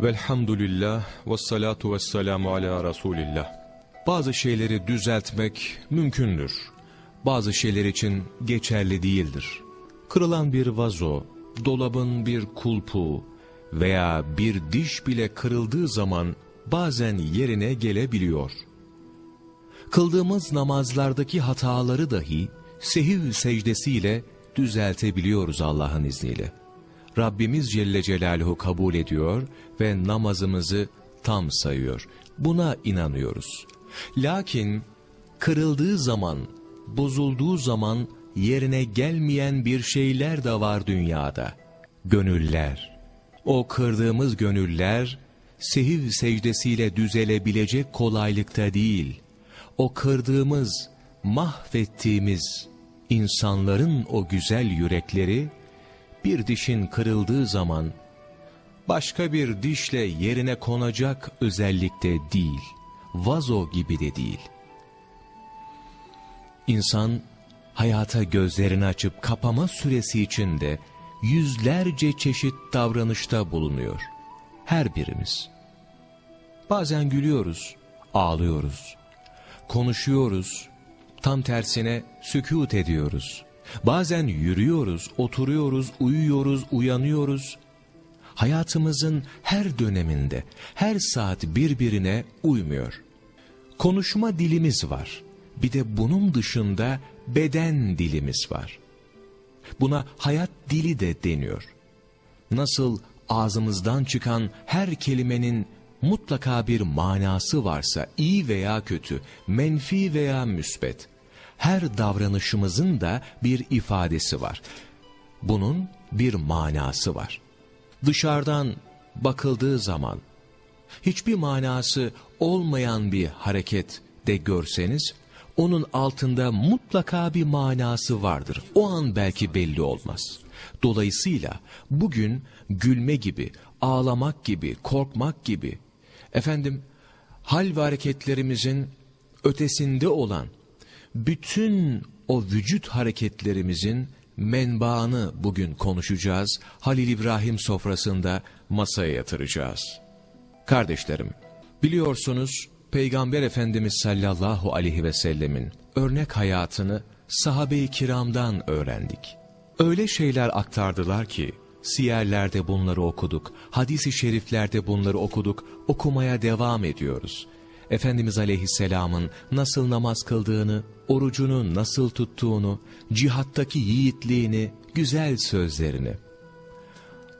Velhamdülillah ve salatu ve selamu ala Resulillah. Bazı şeyleri düzeltmek mümkündür. Bazı şeyler için geçerli değildir. Kırılan bir vazo, dolabın bir kulpu veya bir diş bile kırıldığı zaman bazen yerine gelebiliyor. Kıldığımız namazlardaki hataları dahi sehiv secdesiyle düzeltebiliyoruz Allah'ın izniyle. Rabbimiz Celle Celaluhu kabul ediyor ve namazımızı tam sayıyor. Buna inanıyoruz. Lakin kırıldığı zaman, bozulduğu zaman yerine gelmeyen bir şeyler de var dünyada. Gönüller. O kırdığımız gönüller sehiv secdesiyle düzelebilecek kolaylıkta değil. O kırdığımız, mahvettiğimiz insanların o güzel yürekleri bir dişin kırıldığı zaman başka bir dişle yerine konacak özellikte değil. Vazo gibi de değil. İnsan hayata gözlerini açıp kapama süresi içinde yüzlerce çeşit davranışta bulunuyor. Her birimiz. Bazen gülüyoruz, ağlıyoruz, konuşuyoruz, tam tersine sükut ediyoruz. Bazen yürüyoruz, oturuyoruz, uyuyoruz, uyanıyoruz. Hayatımızın her döneminde, her saat birbirine uymuyor. Konuşma dilimiz var. Bir de bunun dışında beden dilimiz var. Buna hayat dili de deniyor. Nasıl ağzımızdan çıkan her kelimenin mutlaka bir manası varsa iyi veya kötü, menfi veya müsbet her davranışımızın da bir ifadesi var. Bunun bir manası var. Dışarıdan bakıldığı zaman hiçbir manası olmayan bir hareket de görseniz onun altında mutlaka bir manası vardır. O an belki belli olmaz. Dolayısıyla bugün gülme gibi, ağlamak gibi, korkmak gibi efendim hal ve hareketlerimizin ötesinde olan bütün o vücut hareketlerimizin menbaını bugün konuşacağız. Halil İbrahim sofrasında masaya yatıracağız. Kardeşlerim, biliyorsunuz Peygamber Efendimiz sallallahu aleyhi ve sellemin örnek hayatını sahabe-i kiramdan öğrendik. Öyle şeyler aktardılar ki, siyerlerde bunları okuduk, hadisi şeriflerde bunları okuduk, okumaya devam ediyoruz. Efendimiz Aleyhisselam'ın nasıl namaz kıldığını, orucunu nasıl tuttuğunu, cihattaki yiğitliğini, güzel sözlerini.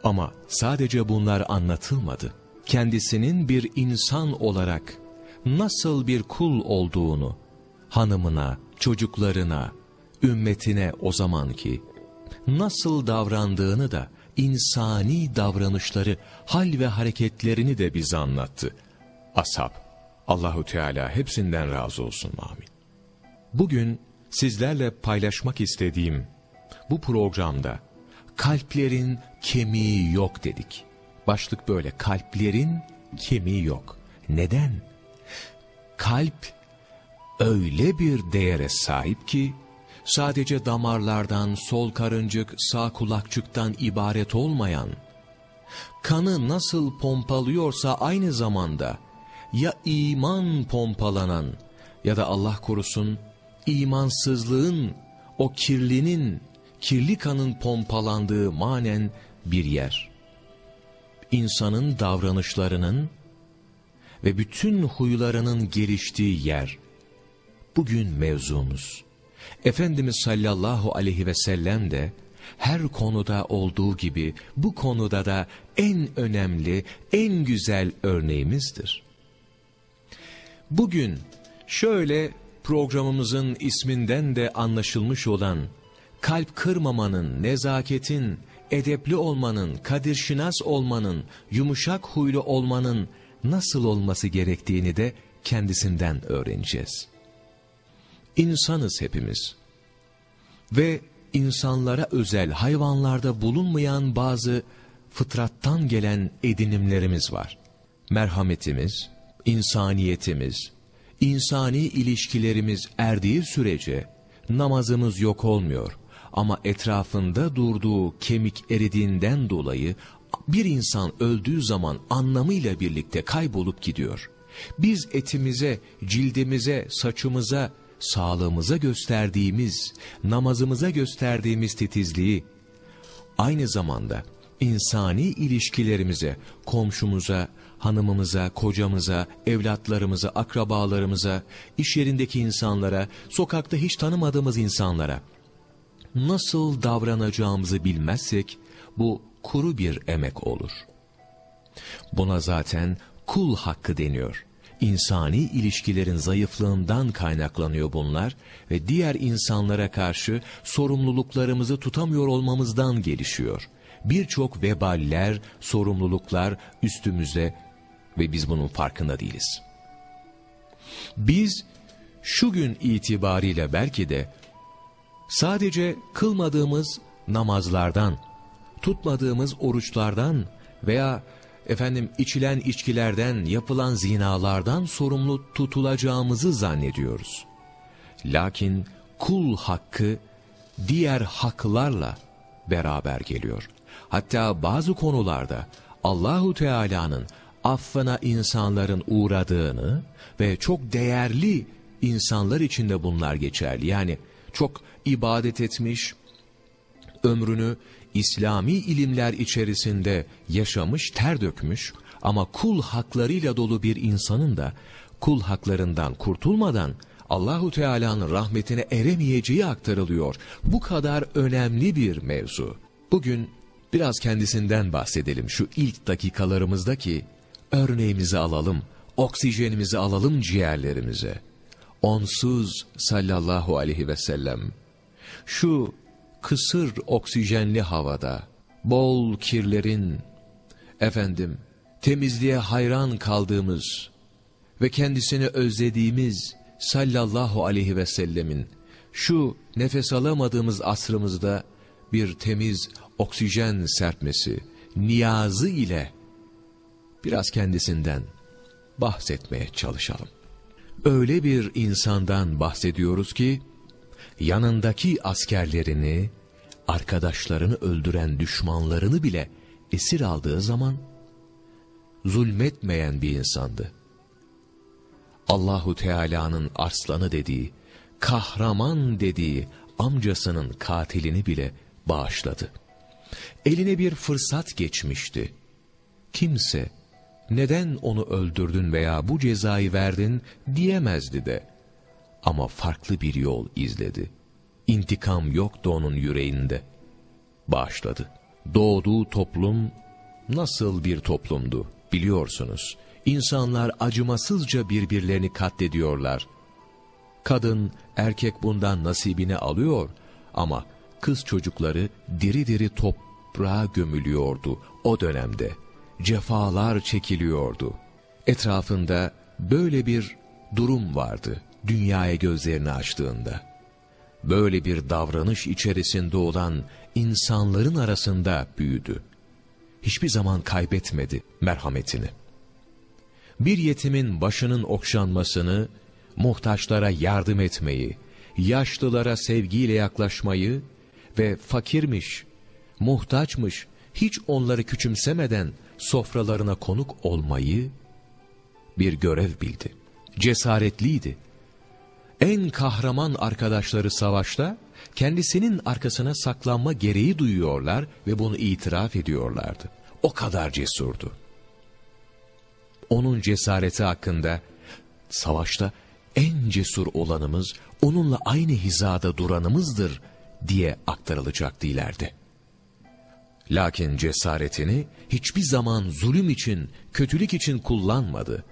Ama sadece bunlar anlatılmadı. Kendisinin bir insan olarak nasıl bir kul olduğunu, hanımına, çocuklarına, ümmetine o zamanki, nasıl davrandığını da, insani davranışları, hal ve hareketlerini de bize anlattı. Ashab, Allahu Teala hepsinden razı olsun amin. Bugün sizlerle paylaşmak istediğim bu programda kalplerin kemiği yok dedik. Başlık böyle kalplerin kemiği yok. Neden? Kalp öyle bir değere sahip ki sadece damarlardan, sol karıncık, sağ kulakçıktan ibaret olmayan, kanı nasıl pompalıyorsa aynı zamanda ya iman pompalanan ya da Allah korusun imansızlığın, o kirlinin, kirli kanın pompalandığı manen bir yer. İnsanın davranışlarının ve bütün huylarının geliştiği yer. Bugün mevzumuz. Efendimiz sallallahu aleyhi ve sellem de her konuda olduğu gibi bu konuda da en önemli, en güzel örneğimizdir. Bugün şöyle programımızın isminden de anlaşılmış olan kalp kırmamanın, nezaketin, edepli olmanın, kadirşinas olmanın, yumuşak huylu olmanın nasıl olması gerektiğini de kendisinden öğreneceğiz. İnsanız hepimiz ve insanlara özel hayvanlarda bulunmayan bazı fıtrattan gelen edinimlerimiz var. Merhametimiz, insaniyetimiz, insani ilişkilerimiz erdiği sürece namazımız yok olmuyor. Ama etrafında durduğu kemik eridiğinden dolayı bir insan öldüğü zaman anlamıyla birlikte kaybolup gidiyor. Biz etimize, cildimize, saçımıza, sağlığımıza gösterdiğimiz, namazımıza gösterdiğimiz titizliği, aynı zamanda insani ilişkilerimize, komşumuza, hanımımıza, kocamıza, evlatlarımıza, akrabalarımıza, iş yerindeki insanlara, sokakta hiç tanımadığımız insanlara nasıl davranacağımızı bilmezsek bu kuru bir emek olur. Buna zaten kul hakkı deniyor. İnsani ilişkilerin zayıflığından kaynaklanıyor bunlar ve diğer insanlara karşı sorumluluklarımızı tutamıyor olmamızdan gelişiyor. Birçok veballer, sorumluluklar üstümüze ve biz bunun farkında değiliz. Biz şu gün itibariyle belki de sadece kılmadığımız namazlardan, tutmadığımız oruçlardan veya efendim içilen içkilerden, yapılan zinalardan sorumlu tutulacağımızı zannediyoruz. Lakin kul hakkı diğer haklarla beraber geliyor. Hatta bazı konularda Allahu Teala'nın affına insanların uğradığını ve çok değerli insanlar için de bunlar geçerli. Yani çok ibadet etmiş, ömrünü İslami ilimler içerisinde yaşamış, ter dökmüş ama kul haklarıyla dolu bir insanın da kul haklarından kurtulmadan Allahu Teala'nın rahmetine eremeyeceği aktarılıyor. Bu kadar önemli bir mevzu. Bugün biraz kendisinden bahsedelim şu ilk dakikalarımızdaki örneğimizi alalım, oksijenimizi alalım ciğerlerimize. Onsuz sallallahu aleyhi ve sellem şu kısır oksijenli havada, bol kirlerin, efendim, temizliğe hayran kaldığımız ve kendisini özlediğimiz sallallahu aleyhi ve sellemin şu nefes alamadığımız asrımızda bir temiz oksijen serpmesi, niyazı ile biraz kendisinden bahsetmeye çalışalım. Öyle bir insandan bahsediyoruz ki, yanındaki askerlerini, arkadaşlarını öldüren düşmanlarını bile esir aldığı zaman, zulmetmeyen bir insandı. Allahu Teala'nın arslanı dediği, kahraman dediği amcasının katilini bile bağışladı. Eline bir fırsat geçmişti. Kimse, neden onu öldürdün veya bu cezayı verdin diyemezdi de. Ama farklı bir yol izledi. İntikam yoktu onun yüreğinde. Bağışladı. Doğduğu toplum nasıl bir toplumdu biliyorsunuz. İnsanlar acımasızca birbirlerini katlediyorlar. Kadın, erkek bundan nasibini alıyor ama kız çocukları diri diri toprağa gömülüyordu o dönemde. Cefalar çekiliyordu. Etrafında böyle bir durum vardı dünyaya gözlerini açtığında. Böyle bir davranış içerisinde olan insanların arasında büyüdü. Hiçbir zaman kaybetmedi merhametini. Bir yetimin başının okşanmasını, muhtaçlara yardım etmeyi, yaşlılara sevgiyle yaklaşmayı ve fakirmiş, muhtaçmış, hiç onları küçümsemeden sofralarına konuk olmayı bir görev bildi. Cesaretliydi en kahraman arkadaşları savaşta kendisinin arkasına saklanma gereği duyuyorlar ve bunu itiraf ediyorlardı. O kadar cesurdu. Onun cesareti hakkında savaşta en cesur olanımız onunla aynı hizada duranımızdır diye aktarılacaktı ileride. Lakin cesaretini hiçbir zaman zulüm için, kötülük için kullanmadı.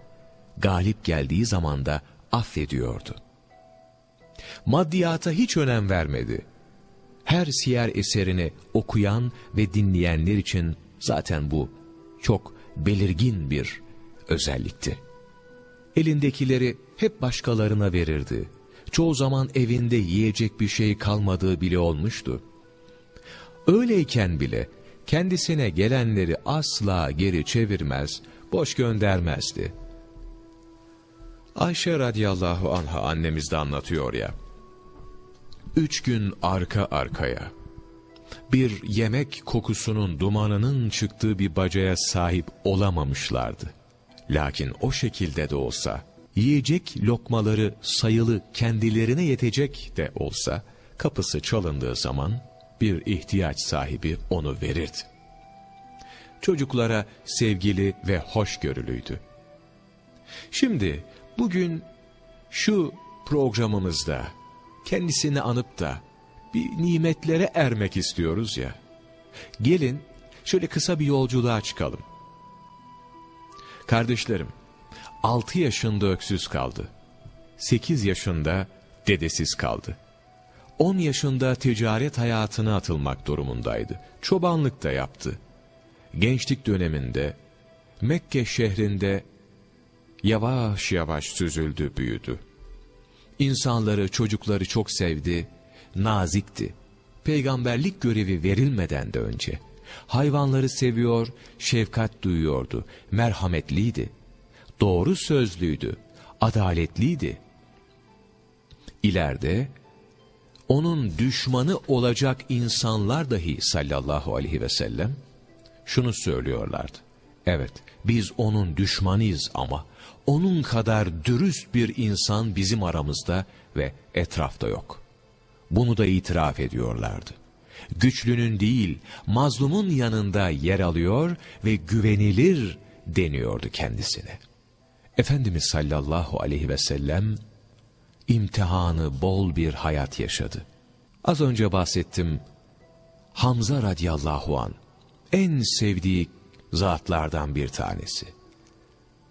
Galip geldiği zaman da affediyordu maddiyata hiç önem vermedi. Her siyer eserini okuyan ve dinleyenler için zaten bu çok belirgin bir özellikti. Elindekileri hep başkalarına verirdi. Çoğu zaman evinde yiyecek bir şey kalmadığı bile olmuştu. Öyleyken bile kendisine gelenleri asla geri çevirmez, boş göndermezdi. Ayşe radıyallahu anha annemiz de anlatıyor ya. Üç gün arka arkaya. bir yemek kokusunun dumanının çıktığı bir bacaya sahip olamamışlardı. Lakin o şekilde de olsa, yiyecek lokmaları sayılı kendilerine yetecek de olsa, kapısı çalındığı zaman bir ihtiyaç sahibi onu verirdi. Çocuklara sevgili ve hoşgörülüydü. Şimdi bugün şu programımızda kendisini anıp da bir nimetlere ermek istiyoruz ya. Gelin şöyle kısa bir yolculuğa çıkalım. Kardeşlerim, 6 yaşında öksüz kaldı. 8 yaşında dedesiz kaldı. 10 yaşında ticaret hayatına atılmak durumundaydı. Çobanlık da yaptı. Gençlik döneminde Mekke şehrinde yavaş yavaş süzüldü, büyüdü. İnsanları, çocukları çok sevdi, nazikti. Peygamberlik görevi verilmeden de önce. Hayvanları seviyor, şefkat duyuyordu, merhametliydi. Doğru sözlüydü, adaletliydi. İleride onun düşmanı olacak insanlar dahi sallallahu aleyhi ve sellem şunu söylüyorlardı. Evet biz onun düşmanıyız ama onun kadar dürüst bir insan bizim aramızda ve etrafta yok. Bunu da itiraf ediyorlardı. Güçlünün değil, mazlumun yanında yer alıyor ve güvenilir deniyordu kendisine. Efendimiz sallallahu aleyhi ve sellem imtihanı bol bir hayat yaşadı. Az önce bahsettim. Hamza radıyallahu an en sevdiği zatlardan bir tanesi.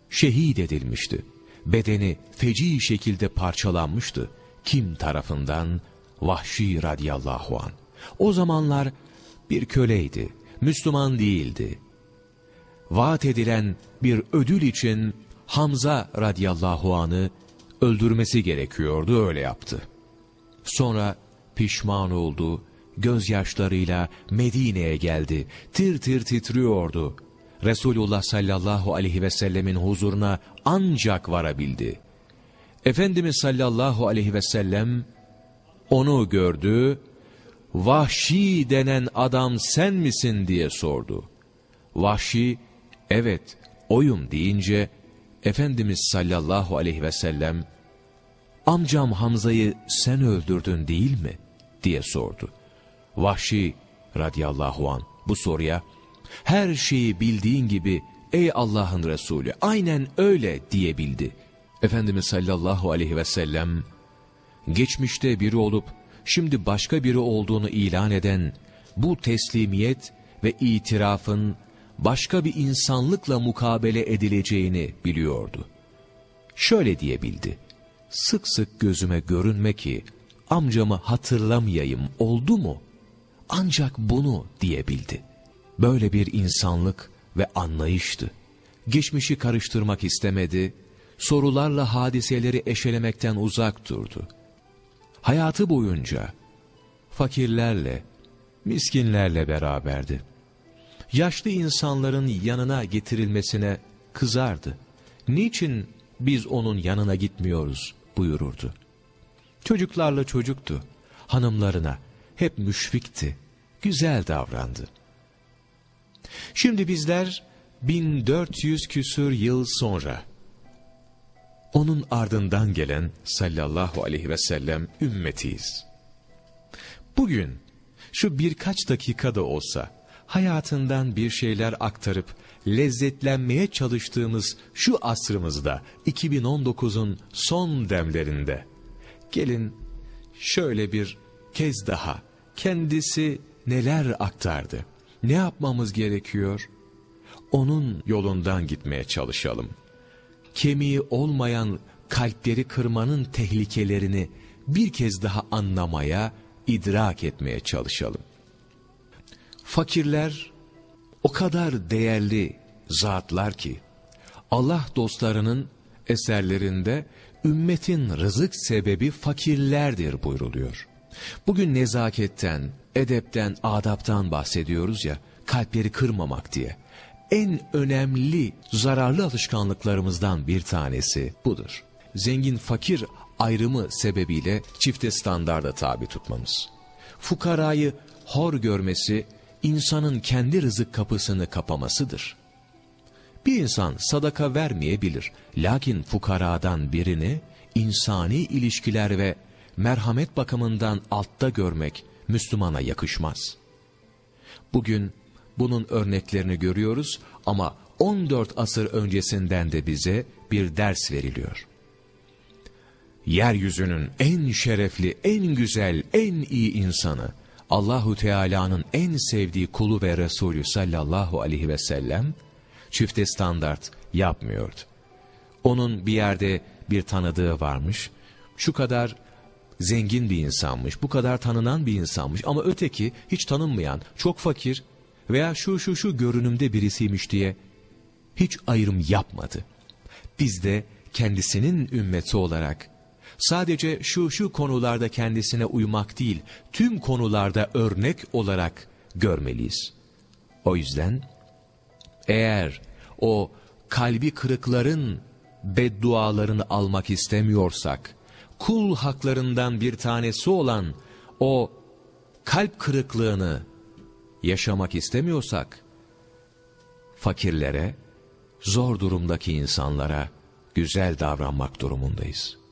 Şehit edilmişti. Bedeni feci şekilde parçalanmıştı. Kim tarafından? Vahşi radıyallahu an. O zamanlar bir köleydi. Müslüman değildi. Vaat edilen bir ödül için Hamza radıyallahu anı öldürmesi gerekiyordu öyle yaptı. Sonra pişman oldu, gözyaşlarıyla Medine'ye geldi, tir tir titriyordu. Resulullah sallallahu aleyhi ve sellemin huzuruna ancak varabildi. Efendimiz sallallahu aleyhi ve sellem onu gördü, Vahşi denen adam sen misin diye sordu. Vahşi, evet oyum deyince, Efendimiz sallallahu aleyhi ve sellem, amcam Hamza'yı sen öldürdün değil mi? diye sordu. Vahşi radıyallahu an bu soruya, her şeyi bildiğin gibi ey Allah'ın Resulü aynen öyle diyebildi. Efendimiz sallallahu aleyhi ve sellem, geçmişte biri olup şimdi başka biri olduğunu ilan eden bu teslimiyet ve itirafın başka bir insanlıkla mukabele edileceğini biliyordu. Şöyle diyebildi. Sık sık gözüme görünme ki amcamı hatırlamayayım oldu mu? Ancak bunu diyebildi. Böyle bir insanlık ve anlayıştı. Geçmişi karıştırmak istemedi, sorularla hadiseleri eşelemekten uzak durdu. Hayatı boyunca fakirlerle, miskinlerle beraberdi. Yaşlı insanların yanına getirilmesine kızardı. Niçin biz onun yanına gitmiyoruz buyururdu. Çocuklarla çocuktu. Hanımlarına hep müşfikti. Güzel davrandı. Şimdi bizler 1400 küsür yıl sonra onun ardından gelen sallallahu aleyhi ve sellem ümmetiyiz. Bugün şu birkaç dakikada olsa hayatından bir şeyler aktarıp lezzetlenmeye çalıştığımız şu asrımızda 2019'un son demlerinde gelin şöyle bir kez daha kendisi neler aktardı? Ne yapmamız gerekiyor? Onun yolundan gitmeye çalışalım. Kemiği olmayan kalpleri kırmanın tehlikelerini bir kez daha anlamaya, idrak etmeye çalışalım. Fakirler o kadar değerli zatlar ki Allah dostlarının eserlerinde ümmetin rızık sebebi fakirlerdir buyruluyor. Bugün nezaketten, edepten, adaptan bahsediyoruz ya, kalpleri kırmamak diye. En önemli zararlı alışkanlıklarımızdan bir tanesi budur. Zengin fakir ayrımı sebebiyle çifte standarda tabi tutmamız. Fukarayı hor görmesi, insanın kendi rızık kapısını kapamasıdır. Bir insan sadaka vermeyebilir. Lakin fukaradan birini insani ilişkiler ve merhamet bakımından altta görmek Müslümana yakışmaz. Bugün bunun örneklerini görüyoruz ama 14 asır öncesinden de bize bir ders veriliyor. Yeryüzünün en şerefli, en güzel, en iyi insanı, Allahu Teala'nın en sevdiği kulu ve Resulü sallallahu aleyhi ve sellem, çifte standart yapmıyordu. Onun bir yerde bir tanıdığı varmış, şu kadar zengin bir insanmış, bu kadar tanınan bir insanmış ama öteki hiç tanınmayan, çok fakir veya şu şu şu görünümde birisiymiş diye hiç ayrım yapmadı. Biz de kendisinin ümmeti olarak sadece şu şu konularda kendisine uymak değil, tüm konularda örnek olarak görmeliyiz. O yüzden eğer o kalbi kırıkların beddualarını almak istemiyorsak, kul haklarından bir tanesi olan o kalp kırıklığını yaşamak istemiyorsak, fakirlere, zor durumdaki insanlara güzel davranmak durumundayız.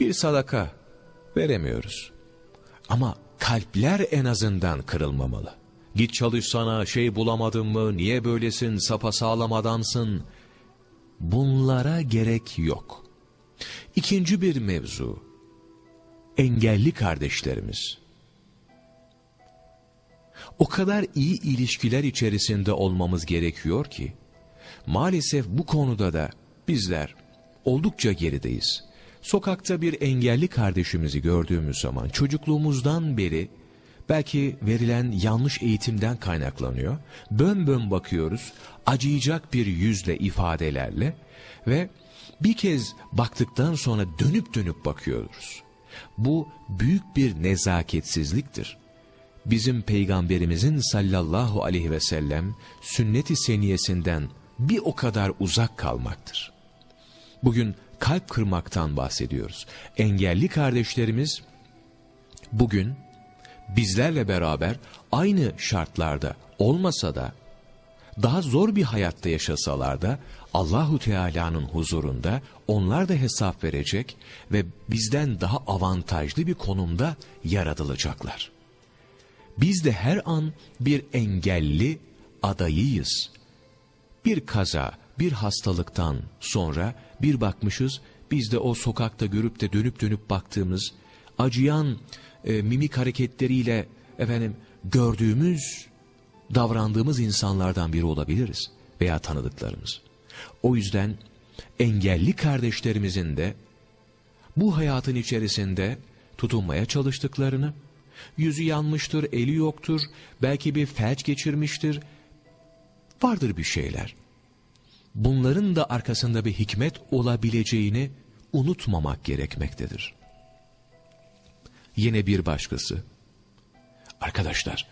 Bir sadaka veremiyoruz. Ama kalpler en azından kırılmamalı. Git çalışsana şey bulamadın mı niye böylesin sapasağlam adamsın. Bunlara gerek yok. İkinci bir mevzu. Engelli kardeşlerimiz. O kadar iyi ilişkiler içerisinde olmamız gerekiyor ki, maalesef bu konuda da bizler oldukça gerideyiz. Sokakta bir engelli kardeşimizi gördüğümüz zaman çocukluğumuzdan beri belki verilen yanlış eğitimden kaynaklanıyor. Bön bön bakıyoruz, acıyacak bir yüzle, ifadelerle ve bir kez baktıktan sonra dönüp dönüp bakıyoruz. Bu büyük bir nezaketsizliktir. Bizim peygamberimizin sallallahu aleyhi ve sellem sünnet-i seniyesinden bir o kadar uzak kalmaktır. Bugün kalp kırmaktan bahsediyoruz. Engelli kardeşlerimiz bugün bizlerle beraber aynı şartlarda olmasa da daha zor bir hayatta yaşasalar da Allahu Teala'nın huzurunda onlar da hesap verecek ve bizden daha avantajlı bir konumda yaratılacaklar. Biz de her an bir engelli adayıyız. Bir kaza, bir hastalıktan sonra bir bakmışız biz de o sokakta görüp de dönüp dönüp baktığımız acıyan e, mimik hareketleriyle efendim gördüğümüz davrandığımız insanlardan biri olabiliriz veya tanıdıklarımız. O yüzden engelli kardeşlerimizin de bu hayatın içerisinde tutunmaya çalıştıklarını, yüzü yanmıştır, eli yoktur, belki bir felç geçirmiştir, vardır bir şeyler. Bunların da arkasında bir hikmet olabileceğini unutmamak gerekmektedir. Yine bir başkası, arkadaşlar,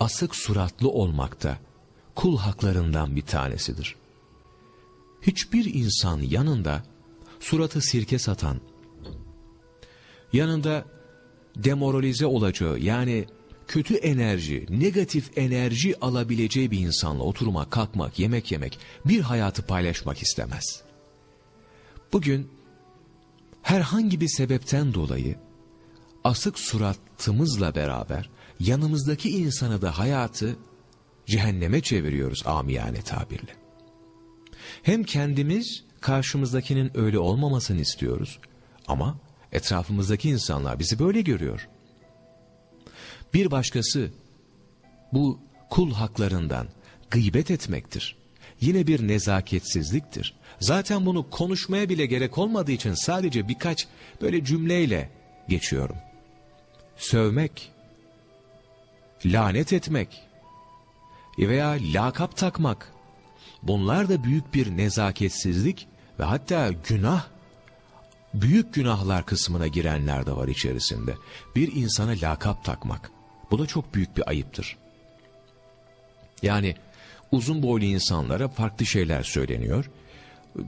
asık suratlı olmakta kul haklarından bir tanesidir. Hiçbir insan yanında suratı sirke satan, yanında demoralize olacağı yani kötü enerji, negatif enerji alabileceği bir insanla oturmak, kalkmak, yemek yemek, bir hayatı paylaşmak istemez. Bugün herhangi bir sebepten dolayı asık suratımızla beraber yanımızdaki insanı da hayatı cehenneme çeviriyoruz amiyane tabirle. Hem kendimiz karşımızdakinin öyle olmamasını istiyoruz ama etrafımızdaki insanlar bizi böyle görüyor. Bir başkası bu kul haklarından gıybet etmektir. Yine bir nezaketsizliktir. Zaten bunu konuşmaya bile gerek olmadığı için sadece birkaç böyle cümleyle geçiyorum. Sövmek, lanet etmek veya lakap takmak bunlar da büyük bir nezaketsizlik ve hatta günah büyük günahlar kısmına girenler de var içerisinde. Bir insana lakap takmak bu da çok büyük bir ayıptır. Yani uzun boylu insanlara farklı şeyler söyleniyor.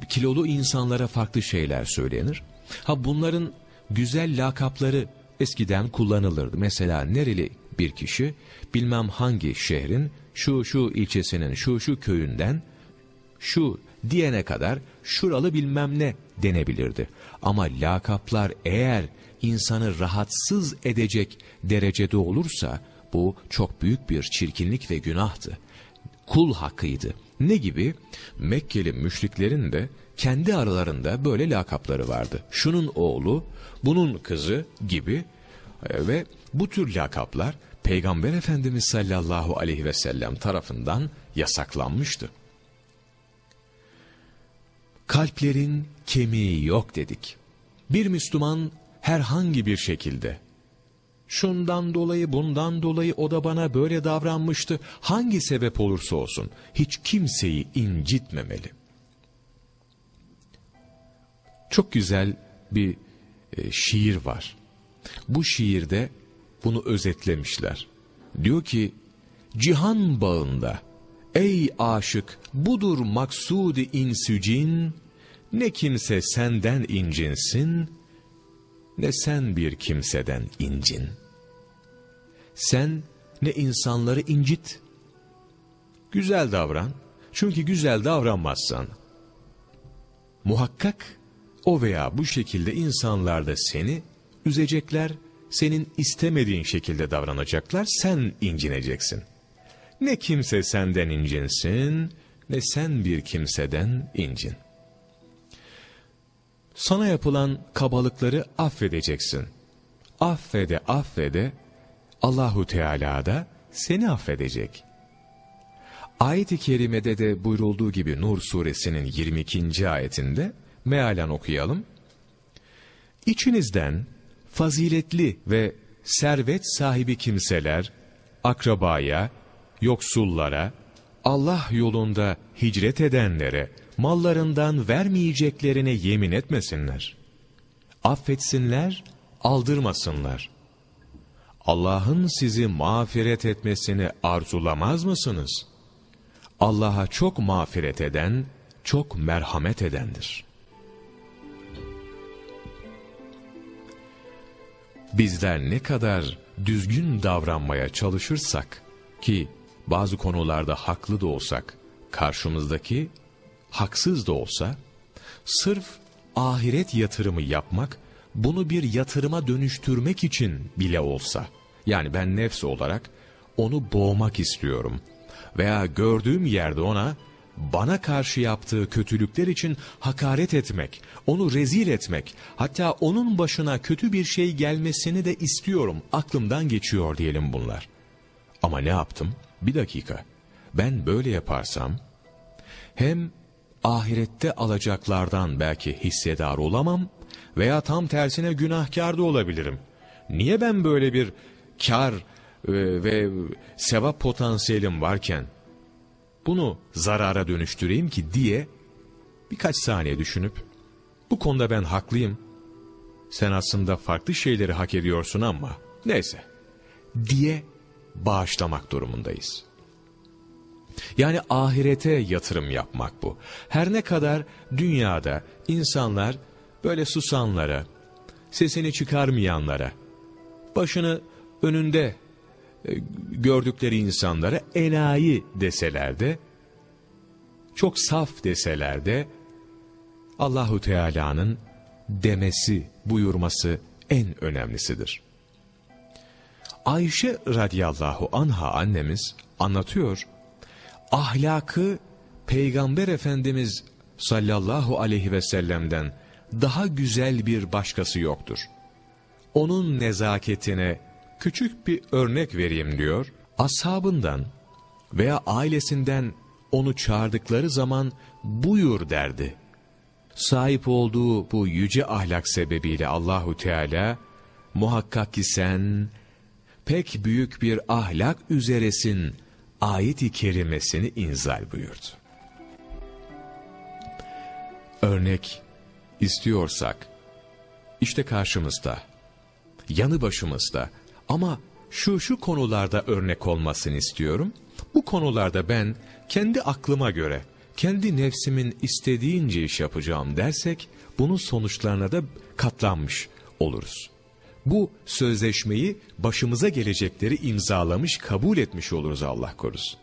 Kilolu insanlara farklı şeyler söylenir. Ha bunların güzel lakapları eskiden kullanılırdı. Mesela nereli bir kişi bilmem hangi şehrin şu şu ilçesinin şu şu köyünden şu diyene kadar şuralı bilmem ne denebilirdi. Ama lakaplar eğer insanı rahatsız edecek derecede olursa bu çok büyük bir çirkinlik ve günahtı. Kul hakkıydı. Ne gibi? Mekkeli müşriklerin de kendi aralarında böyle lakapları vardı. Şunun oğlu, bunun kızı gibi e, ve bu tür lakaplar Peygamber Efendimiz sallallahu aleyhi ve sellem tarafından yasaklanmıştı. Kalplerin kemiği yok dedik. Bir Müslüman herhangi bir şekilde şundan dolayı bundan dolayı o da bana böyle davranmıştı hangi sebep olursa olsun hiç kimseyi incitmemeli. Çok güzel bir e, şiir var. Bu şiirde bunu özetlemişler. Diyor ki cihan bağında ey aşık budur maksudi insücin ne kimse senden incinsin ne sen bir kimseden incin. Sen ne insanları incit. Güzel davran. Çünkü güzel davranmazsan muhakkak o veya bu şekilde insanlar da seni üzecekler, senin istemediğin şekilde davranacaklar, sen incineceksin. Ne kimse senden incinsin, ne sen bir kimseden incin. Sana yapılan kabalıkları affedeceksin. Affede affede Allahu Teala da seni affedecek. Ayet-i kerimede de buyurulduğu gibi Nur suresinin 22. ayetinde mealen okuyalım. İçinizden faziletli ve servet sahibi kimseler akrabaya, yoksullara, Allah yolunda hicret edenlere mallarından vermeyeceklerine yemin etmesinler. Affetsinler, aldırmasınlar. Allah'ın sizi mağfiret etmesini arzulamaz mısınız? Allah'a çok mağfiret eden, çok merhamet edendir. Bizler ne kadar düzgün davranmaya çalışırsak ki bazı konularda haklı da olsak karşımızdaki haksız da olsa sırf ahiret yatırımı yapmak bunu bir yatırıma dönüştürmek için bile olsa yani ben nefs olarak onu boğmak istiyorum veya gördüğüm yerde ona bana karşı yaptığı kötülükler için hakaret etmek, onu rezil etmek, hatta onun başına kötü bir şey gelmesini de istiyorum, aklımdan geçiyor diyelim bunlar. Ama ne yaptım? Bir dakika. Ben böyle yaparsam, hem ahirette alacaklardan belki hissedar olamam veya tam tersine günahkar da olabilirim. Niye ben böyle bir kar e, ve sevap potansiyelim varken bunu zarara dönüştüreyim ki diye birkaç saniye düşünüp bu konuda ben haklıyım. Sen aslında farklı şeyleri hak ediyorsun ama neyse diye bağışlamak durumundayız. Yani ahirete yatırım yapmak bu. Her ne kadar dünyada insanlar böyle susanlara, sesini çıkarmayanlara, başını önünde e, gördükleri insanlara enayi deseler de, çok saf deseler de, Allahu Teala'nın demesi, buyurması en önemlisidir. Ayşe radıyallahu anha annemiz anlatıyor, ahlakı Peygamber Efendimiz sallallahu aleyhi ve sellem'den daha güzel bir başkası yoktur. Onun nezaketine küçük bir örnek vereyim diyor. Ashabından veya ailesinden onu çağırdıkları zaman buyur derdi. Sahip olduğu bu yüce ahlak sebebiyle Allahu Teala muhakkak ki sen pek büyük bir ahlak üzeresin ayet-i kerimesini inzal buyurdu. Örnek istiyorsak, işte karşımızda, yanı başımızda ama şu şu konularda örnek olmasını istiyorum. Bu konularda ben kendi aklıma göre, kendi nefsimin istediğince iş yapacağım dersek, bunun sonuçlarına da katlanmış oluruz. Bu sözleşmeyi başımıza gelecekleri imzalamış kabul etmiş oluruz Allah korusun.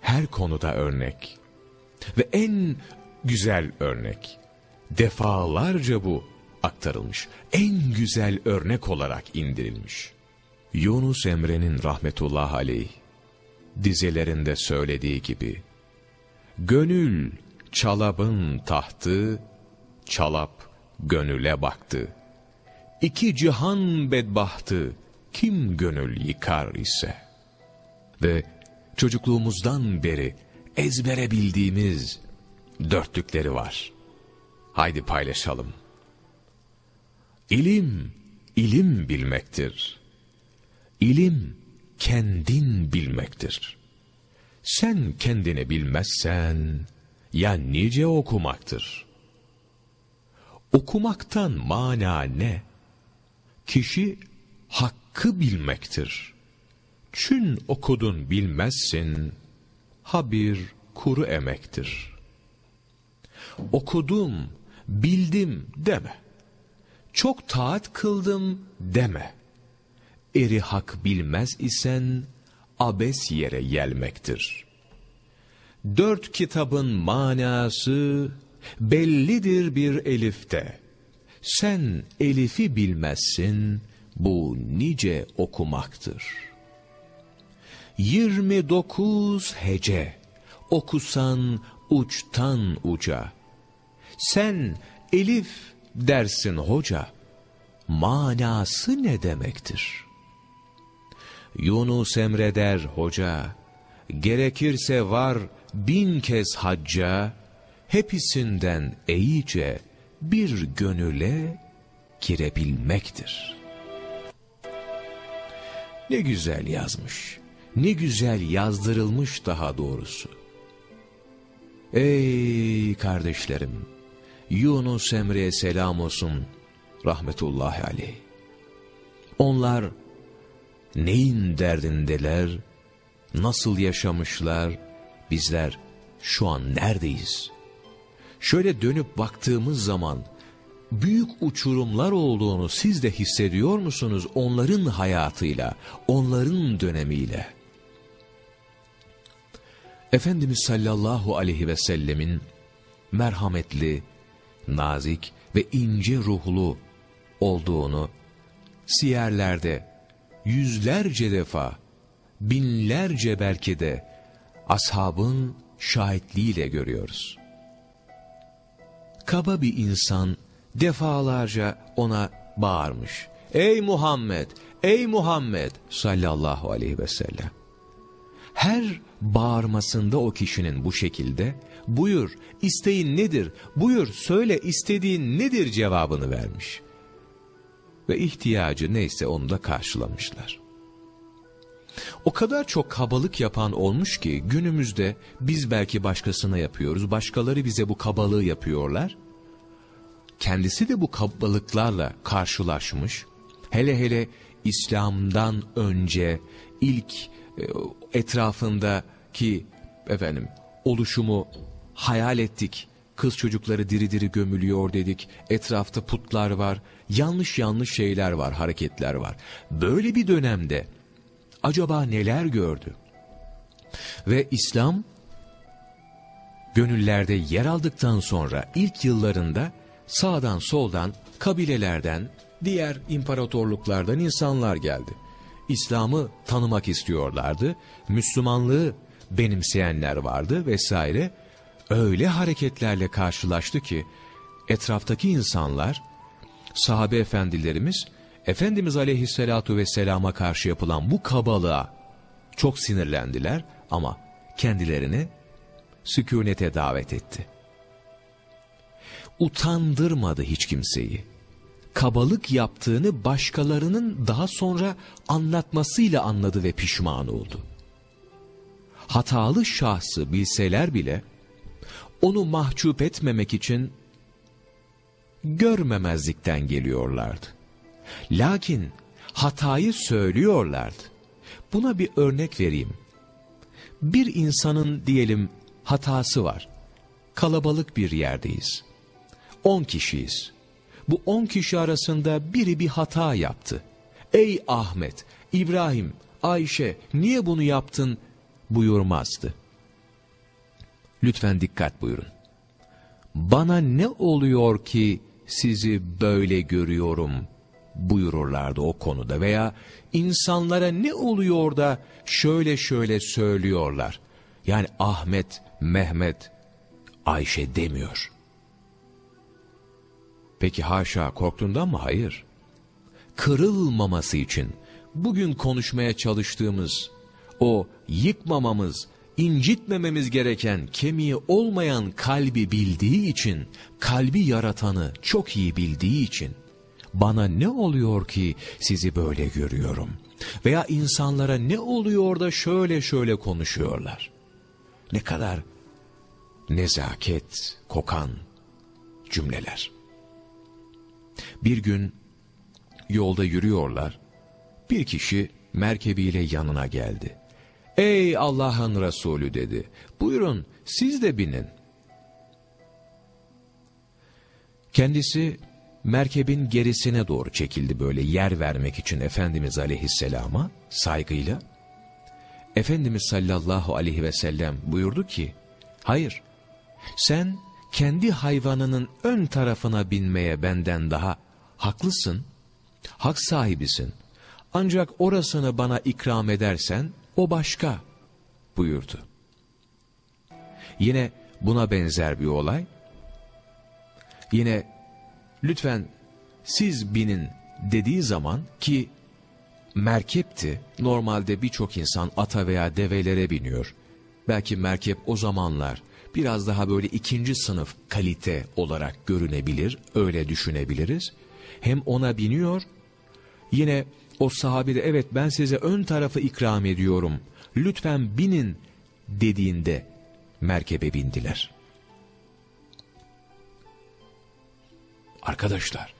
Her konuda örnek ve en güzel örnek defalarca bu aktarılmış. En güzel örnek olarak indirilmiş. Yunus Emre'nin rahmetullah aleyh dizelerinde söylediği gibi Gönül çalabın tahtı, çalap gönüle baktı. İki cihan bedbahtı, kim gönül yıkar ise. Ve çocukluğumuzdan beri ezbere bildiğimiz dörtlükleri var. Haydi paylaşalım. İlim, ilim bilmektir. İlim, kendin bilmektir. Sen kendini bilmezsen, ya nice okumaktır. Okumaktan mana ne? Kişi hakkı bilmektir. Çün okudun bilmezsin, ha bir kuru emektir. Okudum, bildim deme. Çok taat kıldım deme. Eri hak bilmez isen abes yere gelmektir. Dört kitabın manası bellidir bir elifte. Sen elifi bilmezsin, bu nice okumaktır. Yirmi dokuz hece, okusan uçtan uca. Sen elif dersin hoca, manası ne demektir? Yunus Emre der hoca, gerekirse var bin kez hacca, hepsinden iyice bir gönüle girebilmektir. Ne güzel yazmış, ne güzel yazdırılmış daha doğrusu. Ey kardeşlerim, Yunus Emre'ye selam olsun, rahmetullahi aleyh. Onlar neyin derdindeler, nasıl yaşamışlar, bizler şu an neredeyiz? Şöyle dönüp baktığımız zaman büyük uçurumlar olduğunu siz de hissediyor musunuz onların hayatıyla, onların dönemiyle? Efendimiz sallallahu aleyhi ve sellemin merhametli, nazik ve ince ruhlu olduğunu siyerlerde yüzlerce defa, binlerce belki de ashabın şahitliğiyle görüyoruz. Kaba bir insan defalarca ona bağırmış. Ey Muhammed, ey Muhammed sallallahu aleyhi ve sellem. Her bağırmasında o kişinin bu şekilde buyur isteğin nedir, buyur söyle istediğin nedir cevabını vermiş. Ve ihtiyacı neyse onu da karşılamışlar. O kadar çok kabalık yapan olmuş ki günümüzde biz belki başkasına yapıyoruz, başkaları bize bu kabalığı yapıyorlar. Kendisi de bu kabalıklarla karşılaşmış. Hele hele İslam'dan önce ilk e, etrafındaki efendim oluşumu hayal ettik. Kız çocukları diri diri gömülüyor dedik. Etrafta putlar var. Yanlış yanlış şeyler var, hareketler var. Böyle bir dönemde acaba neler gördü? Ve İslam gönüllerde yer aldıktan sonra ilk yıllarında sağdan soldan kabilelerden diğer imparatorluklardan insanlar geldi. İslam'ı tanımak istiyorlardı. Müslümanlığı benimseyenler vardı vesaire. Öyle hareketlerle karşılaştı ki etraftaki insanlar sahabe efendilerimiz Efendimiz aleyhissalatu vesselama karşı yapılan bu kabalığa çok sinirlendiler ama kendilerini sükunete davet etti. Utandırmadı hiç kimseyi. Kabalık yaptığını başkalarının daha sonra anlatmasıyla anladı ve pişman oldu. Hatalı şahsı bilseler bile onu mahcup etmemek için görmemezlikten geliyorlardı. Lakin hatayı söylüyorlardı. Buna bir örnek vereyim. Bir insanın diyelim hatası var. Kalabalık bir yerdeyiz. On kişiyiz. bu on kişi arasında biri bir hata yaptı. Ey Ahmet, İbrahim, Ayşe niye bunu yaptın buyurmazdı. Lütfen dikkat buyurun. Bana ne oluyor ki sizi böyle görüyorum buyururlardı o konuda veya insanlara ne oluyor da şöyle şöyle söylüyorlar. Yani Ahmet, Mehmet, Ayşe demiyor. Peki haşa korktuğundan mı? Hayır. Kırılmaması için bugün konuşmaya çalıştığımız o yıkmamamız, incitmememiz gereken kemiği olmayan kalbi bildiği için, kalbi yaratanı çok iyi bildiği için, bana ne oluyor ki sizi böyle görüyorum? Veya insanlara ne oluyor da şöyle şöyle konuşuyorlar? Ne kadar nezaket kokan cümleler. Bir gün yolda yürüyorlar, bir kişi merkebiyle yanına geldi. Ey Allah'ın Resulü dedi. Buyurun siz de binin. Kendisi merkebin gerisine doğru çekildi böyle yer vermek için Efendimiz aleyhisselama saygıyla. Efendimiz sallallahu aleyhi ve sellem buyurdu ki, hayır sen kendi hayvanının ön tarafına binmeye benden daha haklısın, hak sahibisin. Ancak orasını bana ikram edersen o başka buyurdu. Yine buna benzer bir olay. Yine lütfen siz binin dediği zaman ki merkepti. Normalde birçok insan ata veya develere biniyor. Belki merkep o zamanlar biraz daha böyle ikinci sınıf kalite olarak görünebilir, öyle düşünebiliriz. Hem ona biniyor, yine o sahabe de evet ben size ön tarafı ikram ediyorum, lütfen binin dediğinde merkebe bindiler. Arkadaşlar,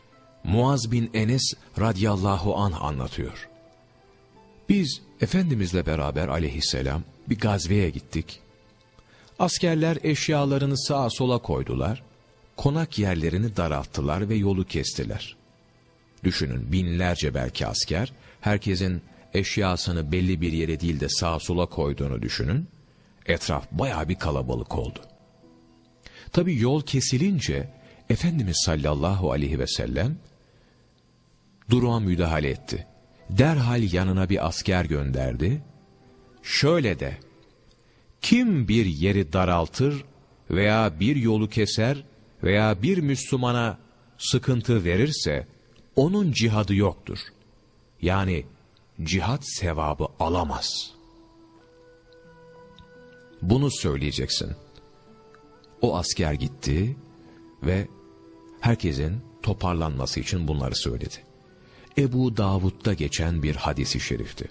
Muaz bin Enes radıyallahu anh anlatıyor. Biz Efendimizle beraber aleyhisselam bir gazveye gittik. Askerler eşyalarını sağa sola koydular. Konak yerlerini daralttılar ve yolu kestiler. Düşünün binlerce belki asker, herkesin eşyasını belli bir yere değil de sağa sola koyduğunu düşünün. Etraf baya bir kalabalık oldu. Tabi yol kesilince Efendimiz sallallahu aleyhi ve sellem duruma müdahale etti. Derhal yanına bir asker gönderdi. Şöyle de, kim bir yeri daraltır veya bir yolu keser veya bir Müslümana sıkıntı verirse, onun cihadı yoktur. Yani cihat sevabı alamaz. Bunu söyleyeceksin. O asker gitti ve herkesin toparlanması için bunları söyledi. Ebu Davud'da geçen bir hadisi şerifti.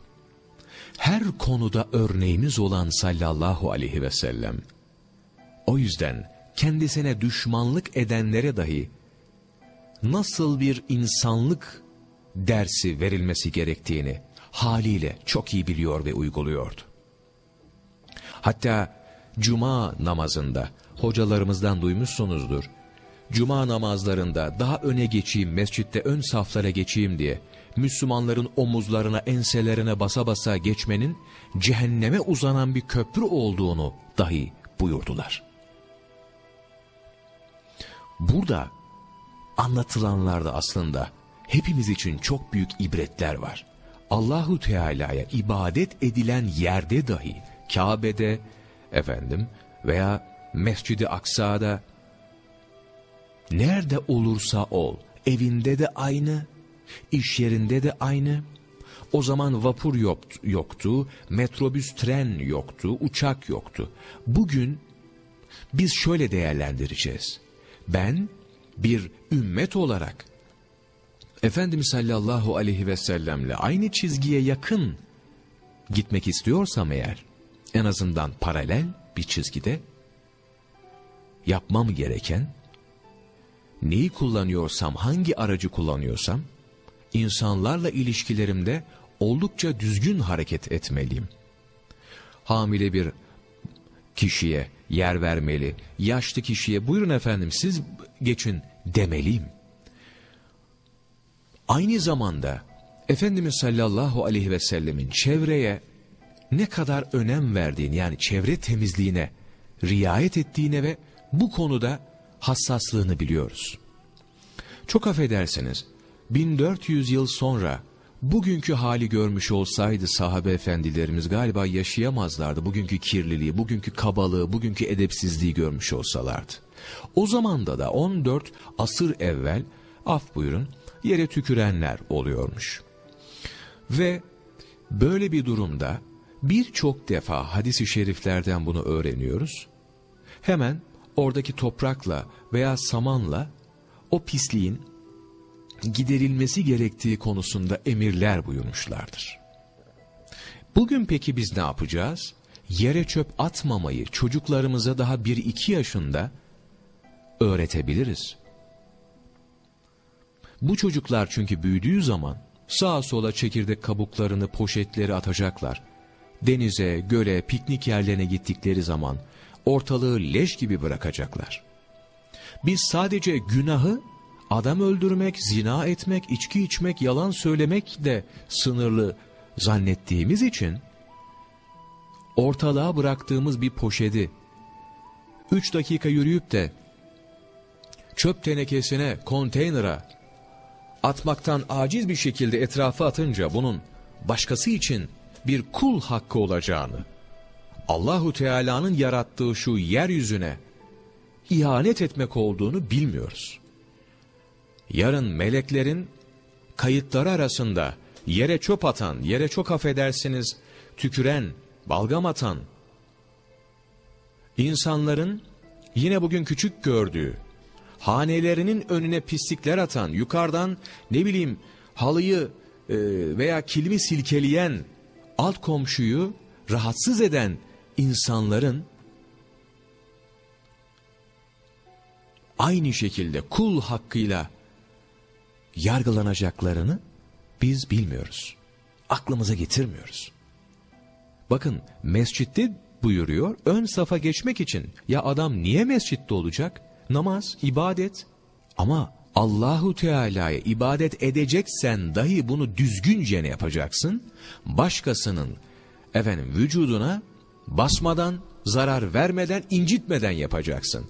Her konuda örneğimiz olan sallallahu aleyhi ve sellem, o yüzden kendisine düşmanlık edenlere dahi nasıl bir insanlık dersi verilmesi gerektiğini haliyle çok iyi biliyor ve uyguluyordu. Hatta cuma namazında hocalarımızdan duymuşsunuzdur. Cuma namazlarında daha öne geçeyim, mescitte ön saflara geçeyim diye Müslümanların omuzlarına, enselerine basa basa geçmenin cehenneme uzanan bir köprü olduğunu dahi buyurdular. Burada anlatılanlarda aslında hepimiz için çok büyük ibretler var. Allahu Teala'ya ibadet edilen yerde dahi Kabe'de efendim veya Mescid-i Aksa'da nerede olursa ol evinde de aynı iş yerinde de aynı o zaman vapur yoktu, metrobüs tren yoktu, uçak yoktu. Bugün biz şöyle değerlendireceğiz. Ben bir ümmet olarak Efendimiz sallallahu aleyhi ve sellemle aynı çizgiye yakın gitmek istiyorsam eğer en azından paralel bir çizgide yapmam gereken neyi kullanıyorsam hangi aracı kullanıyorsam insanlarla ilişkilerimde oldukça düzgün hareket etmeliyim. Hamile bir kişiye yer vermeli, yaşlı kişiye buyurun efendim siz geçin demeliyim. aynı zamanda Efendimiz sallallahu aleyhi ve sellemin çevreye ne kadar önem verdiğini yani çevre temizliğine riayet ettiğine ve bu konuda hassaslığını biliyoruz. Çok affedersiniz 1400 yıl sonra bugünkü hali görmüş olsaydı sahabe efendilerimiz galiba yaşayamazlardı. Bugünkü kirliliği, bugünkü kabalığı, bugünkü edepsizliği görmüş olsalardı. O zamanda da 14 asır evvel af buyurun yere tükürenler oluyormuş. Ve böyle bir durumda birçok defa hadisi şeriflerden bunu öğreniyoruz. Hemen oradaki toprakla veya samanla o pisliğin giderilmesi gerektiği konusunda emirler buyurmuşlardır. Bugün peki biz ne yapacağız? Yere çöp atmamayı çocuklarımıza daha 1-2 yaşında öğretebiliriz. Bu çocuklar çünkü büyüdüğü zaman sağa sola çekirdek kabuklarını, poşetleri atacaklar. Denize, göle, piknik yerlerine gittikleri zaman ortalığı leş gibi bırakacaklar. Biz sadece günahı adam öldürmek, zina etmek, içki içmek, yalan söylemek de sınırlı zannettiğimiz için ortalığa bıraktığımız bir poşeti 3 dakika yürüyüp de çöp tenekesine, konteynera atmaktan aciz bir şekilde etrafa atınca bunun başkası için bir kul hakkı olacağını, Allahu Teala'nın yarattığı şu yeryüzüne ihanet etmek olduğunu bilmiyoruz. Yarın meleklerin kayıtları arasında yere çöp atan, yere çok affedersiniz tüküren, balgam atan, insanların yine bugün küçük gördüğü, hanelerinin önüne pislikler atan, yukarıdan ne bileyim halıyı e, veya kilimi silkeleyen, alt komşuyu rahatsız eden insanların aynı şekilde kul hakkıyla yargılanacaklarını biz bilmiyoruz. Aklımıza getirmiyoruz. Bakın mescitte buyuruyor ön safa geçmek için ya adam niye mescitte olacak? Namaz, ibadet ama Allahu Teala'ya ibadet edeceksen dahi bunu düzgünce ne yapacaksın? Başkasının efendim vücuduna basmadan, zarar vermeden, incitmeden yapacaksın.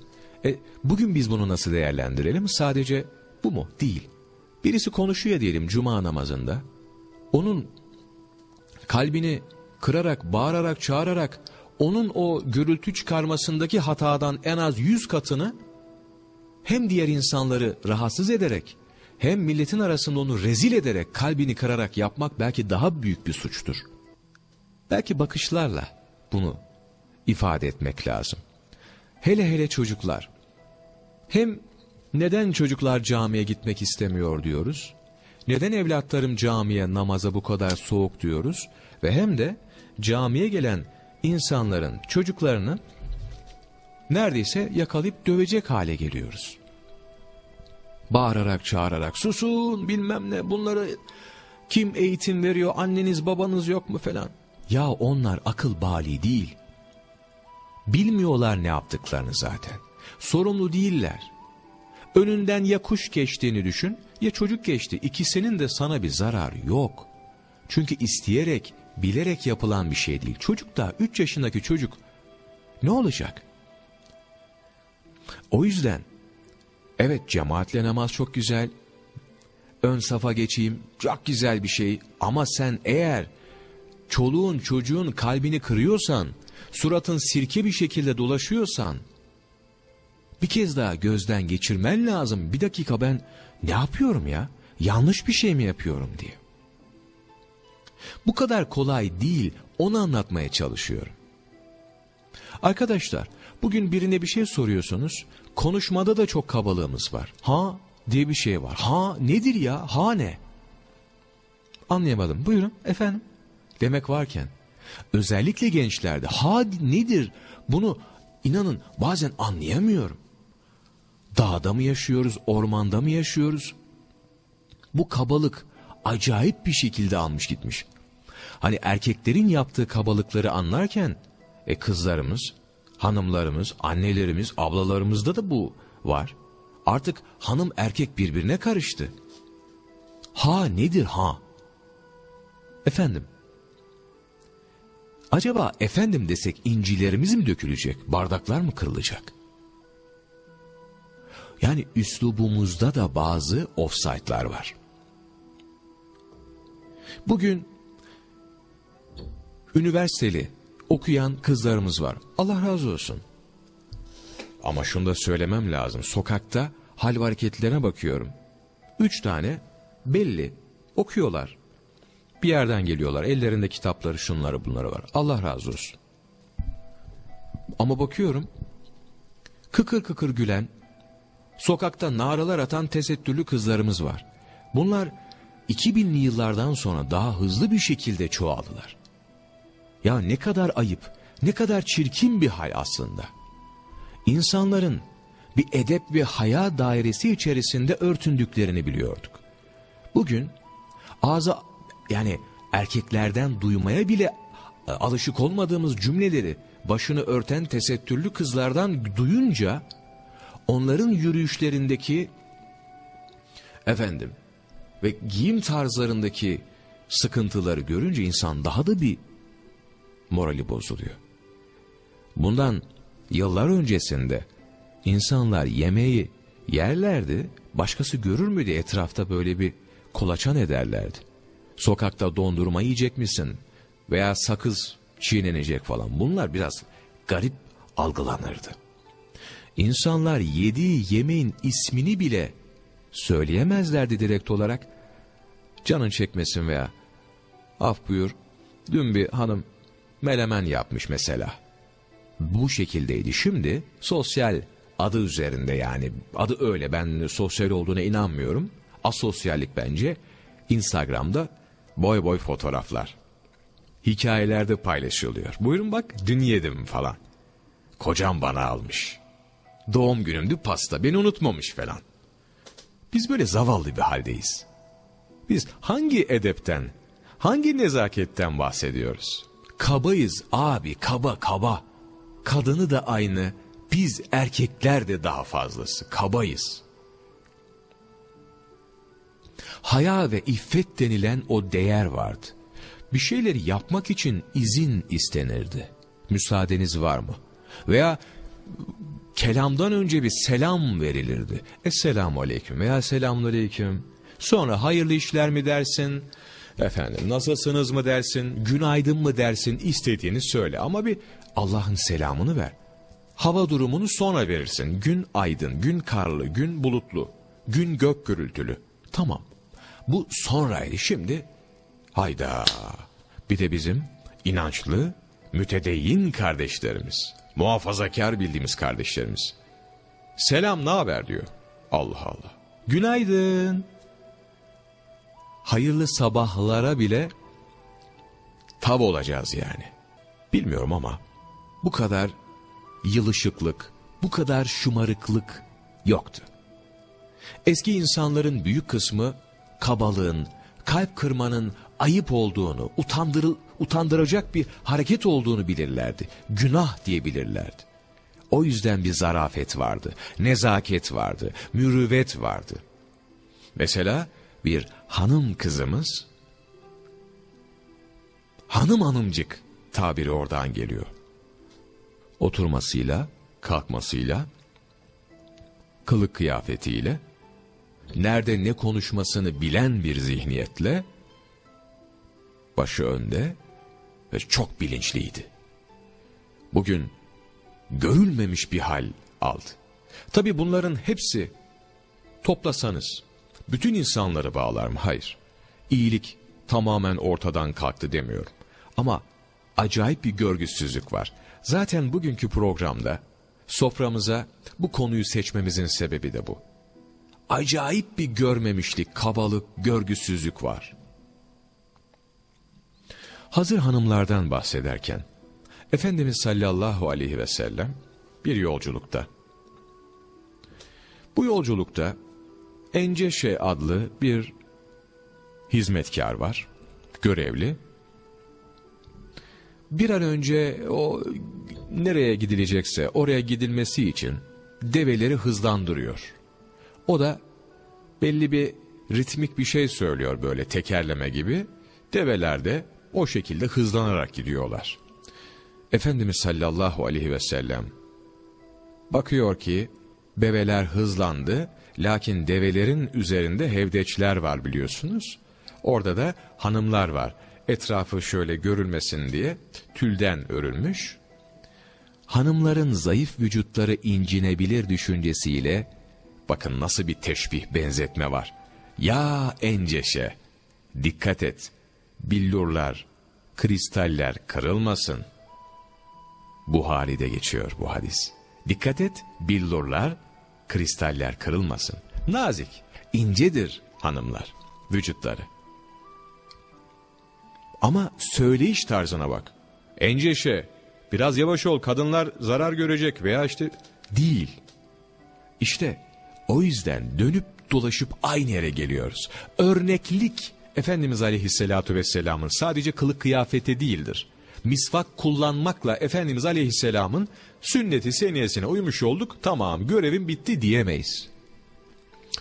E, bugün biz bunu nasıl değerlendirelim? Sadece bu mu? Değil. Birisi konuşuyor diyelim cuma namazında. Onun kalbini kırarak, bağırarak, çağırarak onun o gürültü çıkarmasındaki hatadan en az yüz katını hem diğer insanları rahatsız ederek hem milletin arasında onu rezil ederek kalbini kırarak yapmak belki daha büyük bir suçtur. Belki bakışlarla bunu ifade etmek lazım. Hele hele çocuklar. Hem neden çocuklar camiye gitmek istemiyor diyoruz? Neden evlatlarım camiye namaza bu kadar soğuk diyoruz? Ve hem de camiye gelen insanların çocuklarını neredeyse yakalayıp dövecek hale geliyoruz. Bağırarak çağırarak susun bilmem ne bunları kim eğitim veriyor anneniz babanız yok mu falan. Ya onlar akıl bali değil. Bilmiyorlar ne yaptıklarını zaten. Sorumlu değiller. Önünden ya kuş geçtiğini düşün ya çocuk geçti. İkisinin de sana bir zararı yok. Çünkü isteyerek, bilerek yapılan bir şey değil. Çocuk da 3 yaşındaki çocuk ne olacak? O yüzden evet cemaatle namaz çok güzel. Ön safa geçeyim çok güzel bir şey ama sen eğer çoluğun çocuğun kalbini kırıyorsan, suratın sirke bir şekilde dolaşıyorsan, bir kez daha gözden geçirmen lazım. Bir dakika ben ne yapıyorum ya? Yanlış bir şey mi yapıyorum diye. Bu kadar kolay değil, onu anlatmaya çalışıyorum. Arkadaşlar, bugün birine bir şey soruyorsunuz, konuşmada da çok kabalığımız var. Ha diye bir şey var. Ha nedir ya? Ha ne? Anlayamadım. Buyurun efendim. Demek varken, özellikle gençlerde ha nedir? Bunu inanın bazen anlayamıyorum. Dağda mı yaşıyoruz, ormanda mı yaşıyoruz? Bu kabalık acayip bir şekilde almış gitmiş. Hani erkeklerin yaptığı kabalıkları anlarken e kızlarımız, hanımlarımız, annelerimiz, ablalarımızda da bu var. Artık hanım erkek birbirine karıştı. Ha nedir ha? Efendim. Acaba efendim desek incilerimiz mi dökülecek? Bardaklar mı kırılacak? Yani üslubumuzda da bazı offside'lar var. Bugün üniversiteli okuyan kızlarımız var. Allah razı olsun. Ama şunu da söylemem lazım. Sokakta hal hareketlerine bakıyorum. Üç tane belli okuyorlar. Bir yerden geliyorlar. Ellerinde kitapları şunları bunları var. Allah razı olsun. Ama bakıyorum kıkır kıkır gülen, sokakta naralar atan tesettürlü kızlarımız var. Bunlar 2000'li yıllardan sonra daha hızlı bir şekilde çoğaldılar. Ya ne kadar ayıp, ne kadar çirkin bir hal aslında. İnsanların bir edep ve haya dairesi içerisinde örtündüklerini biliyorduk. Bugün ağza yani erkeklerden duymaya bile e, alışık olmadığımız cümleleri başını örten tesettürlü kızlardan duyunca onların yürüyüşlerindeki efendim ve giyim tarzlarındaki sıkıntıları görünce insan daha da bir morali bozuluyor. Bundan yıllar öncesinde insanlar yemeği yerlerdi, başkası görür müydü etrafta böyle bir kolaçan ederlerdi. Sokakta dondurma yiyecek misin veya sakız çiğnenecek falan bunlar biraz garip algılanırdı. İnsanlar yediği yemeğin ismini bile söyleyemezlerdi direkt olarak. Canın çekmesin veya af buyur dün bir hanım melemen yapmış mesela. Bu şekildeydi. Şimdi sosyal adı üzerinde yani adı öyle ben sosyal olduğuna inanmıyorum. Asosyallik bence Instagram'da boy boy fotoğraflar. Hikayelerde paylaşılıyor. Buyurun bak dün yedim falan. Kocam bana almış. Doğum günümdü pasta beni unutmamış falan. Biz böyle zavallı bir haldeyiz. Biz hangi edepten, hangi nezaketten bahsediyoruz? Kabayız abi kaba kaba. Kadını da aynı, biz erkekler de daha fazlası kabayız. Haya ve iffet denilen o değer vardı. Bir şeyleri yapmak için izin istenirdi. Müsaadeniz var mı? Veya kelamdan önce bir selam verilirdi. Esselamu aleyküm veya selamun aleyküm. Sonra hayırlı işler mi dersin? Efendim nasılsınız mı dersin? Günaydın mı dersin? İstediğini söyle ama bir Allah'ın selamını ver. Hava durumunu sonra verirsin. Gün aydın, gün karlı, gün bulutlu, gün gök gürültülü. Tamam. Bu sonraydı. Şimdi hayda. Bir de bizim inançlı, mütedeyyin kardeşlerimiz. Muhafazakar bildiğimiz kardeşlerimiz. Selam ne haber diyor. Allah Allah. Günaydın. Hayırlı sabahlara bile tav olacağız yani. Bilmiyorum ama bu kadar yılışıklık, bu kadar şımarıklık yoktu. Eski insanların büyük kısmı kabalığın, kalp kırmanın ayıp olduğunu, utandırıl, utandıracak bir hareket olduğunu bilirlerdi. Günah diyebilirlerdi. O yüzden bir zarafet vardı, nezaket vardı, mürüvvet vardı. Mesela bir hanım kızımız, hanım hanımcık tabiri oradan geliyor. Oturmasıyla, kalkmasıyla, kılık kıyafetiyle, nerede ne konuşmasını bilen bir zihniyetle, başı önde ve çok bilinçliydi. Bugün görülmemiş bir hal aldı. Tabi bunların hepsi toplasanız bütün insanları bağlar mı? Hayır. İyilik tamamen ortadan kalktı demiyorum. Ama acayip bir görgüsüzlük var. Zaten bugünkü programda soframıza bu konuyu seçmemizin sebebi de bu. Acayip bir görmemişlik, kabalık, görgüsüzlük var. Hazır hanımlardan bahsederken, Efendimiz sallallahu aleyhi ve sellem bir yolculukta. Bu yolculukta Enceşe adlı bir hizmetkar var, görevli. Bir an önce o nereye gidilecekse oraya gidilmesi için develeri hızlandırıyor. O da belli bir ritmik bir şey söylüyor böyle tekerleme gibi. Develer de o şekilde hızlanarak gidiyorlar. Efendimiz sallallahu aleyhi ve sellem bakıyor ki bebeler hızlandı lakin develerin üzerinde hevdeçler var biliyorsunuz. Orada da hanımlar var. Etrafı şöyle görülmesin diye tülden örülmüş. Hanımların zayıf vücutları incinebilir düşüncesiyle bakın nasıl bir teşbih benzetme var. Ya enceşe dikkat et billurlar kristaller kırılmasın. Buhari'de geçiyor bu hadis. Dikkat et billurlar kristaller kırılmasın. Nazik, incedir hanımlar, vücutları. Ama söyleyiş tarzına bak. Enceşe, biraz yavaş ol kadınlar zarar görecek veya işte değil. İşte o yüzden dönüp dolaşıp aynı yere geliyoruz. Örneklik Efendimiz Aleyhisselatü Vesselam'ın sadece kılık kıyafeti değildir. Misvak kullanmakla Efendimiz Aleyhisselam'ın sünneti seniyesine uymuş olduk tamam görevim bitti diyemeyiz.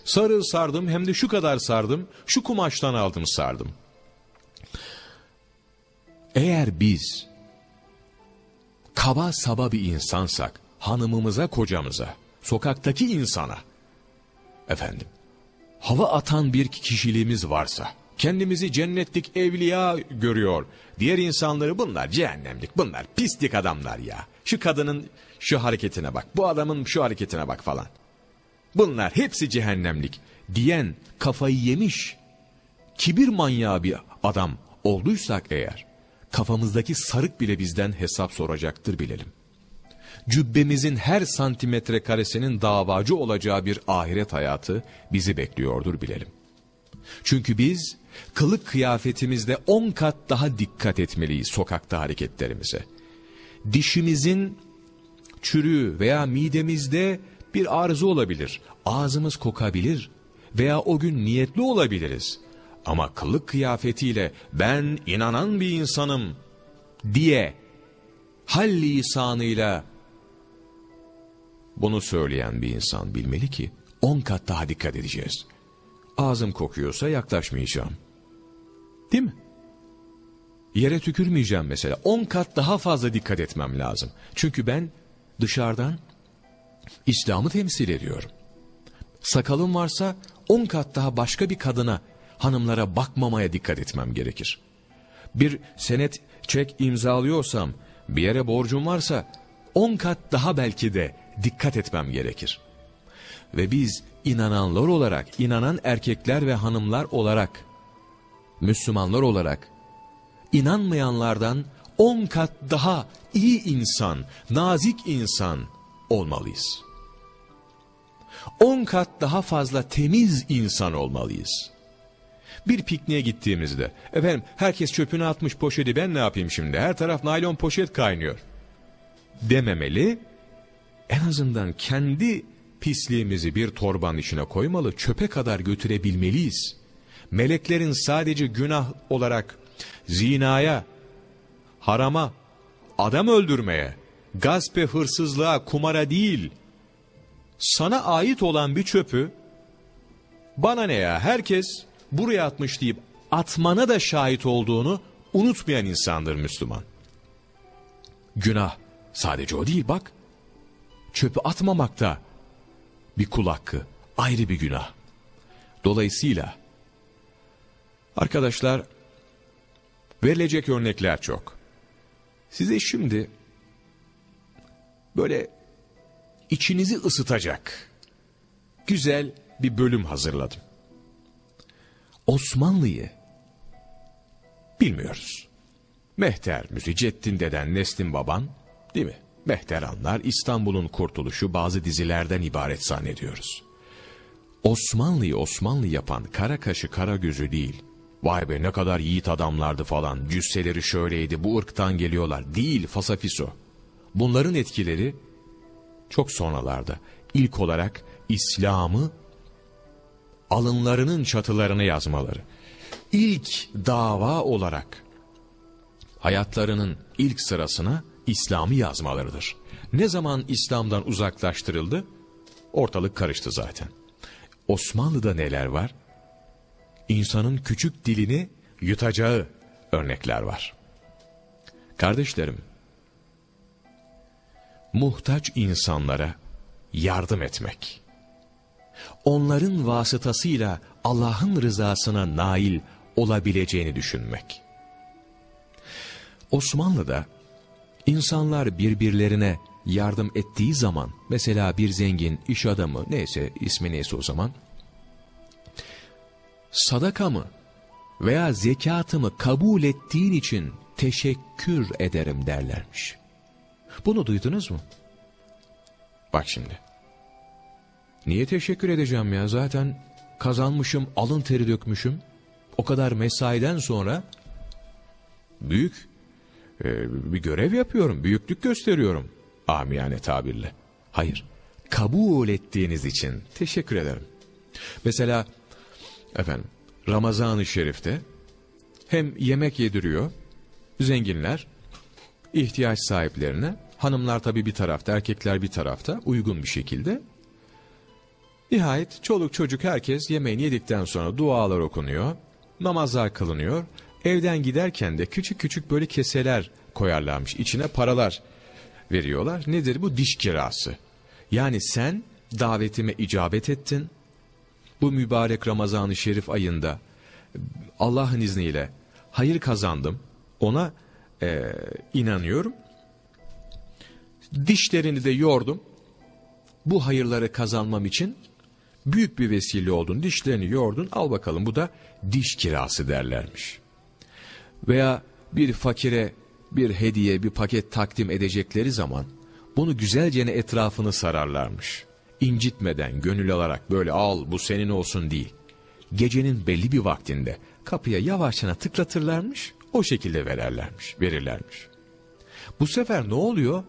Sarı sardım hem de şu kadar sardım şu kumaştan aldım sardım. Eğer biz kaba saba bir insansak hanımımıza kocamıza sokaktaki insana efendim hava atan bir kişiliğimiz varsa kendimizi cennetlik evliya görüyor. Diğer insanları bunlar cehennemlik bunlar pislik adamlar ya. Şu kadının şu hareketine bak bu adamın şu hareketine bak falan. Bunlar hepsi cehennemlik diyen kafayı yemiş kibir manyağı bir adam olduysak eğer kafamızdaki sarık bile bizden hesap soracaktır bilelim. Cübbemizin her santimetre karesinin davacı olacağı bir ahiret hayatı bizi bekliyordur bilelim. Çünkü biz kılık kıyafetimizde on kat daha dikkat etmeliyiz sokakta hareketlerimize. Dişimizin çürüğü veya midemizde bir arıza olabilir. Ağzımız kokabilir veya o gün niyetli olabiliriz. Ama kılık kıyafetiyle ben inanan bir insanım diye hal lisanıyla bunu söyleyen bir insan bilmeli ki on kat daha dikkat edeceğiz. Ağzım kokuyorsa yaklaşmayacağım. Değil mi? Yere tükürmeyeceğim mesela. On kat daha fazla dikkat etmem lazım. Çünkü ben dışarıdan İslam'ı temsil ediyorum. Sakalım varsa on kat daha başka bir kadına, hanımlara bakmamaya dikkat etmem gerekir. Bir senet çek imzalıyorsam, bir yere borcum varsa on kat daha belki de dikkat etmem gerekir. Ve biz inananlar olarak, inanan erkekler ve hanımlar olarak, Müslümanlar olarak, inanmayanlardan on kat daha iyi insan, nazik insan olmalıyız. On kat daha fazla temiz insan olmalıyız. Bir pikniğe gittiğimizde, efendim herkes çöpünü atmış poşeti ben ne yapayım şimdi, her taraf naylon poşet kaynıyor dememeli, en azından kendi pisliğimizi bir torbanın içine koymalı, çöpe kadar götürebilmeliyiz. Meleklerin sadece günah olarak zinaya, harama, adam öldürmeye, gaspe, hırsızlığa, kumara değil, sana ait olan bir çöpü, bana ne ya herkes buraya atmış deyip atmana da şahit olduğunu unutmayan insandır Müslüman. Günah sadece o değil bak, çöpü atmamakta bir kul hakkı, ayrı bir günah. Dolayısıyla arkadaşlar verilecek örnekler çok. Size şimdi böyle içinizi ısıtacak güzel bir bölüm hazırladım. Osmanlı'yı bilmiyoruz. Mehter Müzicettin deden Neslin baban değil mi? Mehteranlar İstanbul'un kurtuluşu bazı dizilerden ibaret zannediyoruz. Osmanlı'yı Osmanlı yapan kara kaşı kara gözü değil. Vay be ne kadar yiğit adamlardı falan, cüsseleri şöyleydi, bu ırktan geliyorlar. Değil fasafiso. Bunların etkileri çok sonralarda. İlk olarak İslam'ı alınlarının çatılarını yazmaları. İlk dava olarak hayatlarının ilk sırasına İslam'ı yazmalarıdır. Ne zaman İslam'dan uzaklaştırıldı? Ortalık karıştı zaten. Osmanlı'da neler var? insanın küçük dilini yutacağı örnekler var. Kardeşlerim, muhtaç insanlara yardım etmek, onların vasıtasıyla Allah'ın rızasına nail olabileceğini düşünmek. Osmanlı'da insanlar birbirlerine yardım ettiği zaman, mesela bir zengin, iş adamı, neyse ismi neyse o zaman, sadakamı veya zekatımı kabul ettiğin için teşekkür ederim derlermiş. Bunu duydunuz mu? Bak şimdi. Niye teşekkür edeceğim ya? Zaten kazanmışım, alın teri dökmüşüm. O kadar mesaiden sonra büyük e, bir görev yapıyorum, büyüklük gösteriyorum. Amiyane tabirle. Hayır, kabul ettiğiniz için teşekkür ederim. Mesela efendim Ramazan-ı Şerif'te hem yemek yediriyor zenginler ihtiyaç sahiplerine hanımlar tabi bir tarafta erkekler bir tarafta uygun bir şekilde nihayet çoluk çocuk herkes yemeğini yedikten sonra dualar okunuyor namazlar kılınıyor evden giderken de küçük küçük böyle keseler koyarlarmış içine paralar veriyorlar nedir bu diş kirası yani sen davetime icabet ettin bu mübarek Ramazan-ı Şerif ayında Allah'ın izniyle hayır kazandım. Ona e, inanıyorum. Dişlerini de yordum. Bu hayırları kazanmam için büyük bir vesile oldun. Dişlerini yordun. Al bakalım bu da diş kirası derlermiş. Veya bir fakire bir hediye, bir paket takdim edecekleri zaman bunu güzelce etrafını sararlarmış incitmeden gönül alarak böyle al bu senin olsun değil. Gecenin belli bir vaktinde kapıya yavaşça tıklatırlarmış o şekilde vererlermiş, verirlermiş. Bu sefer ne oluyor?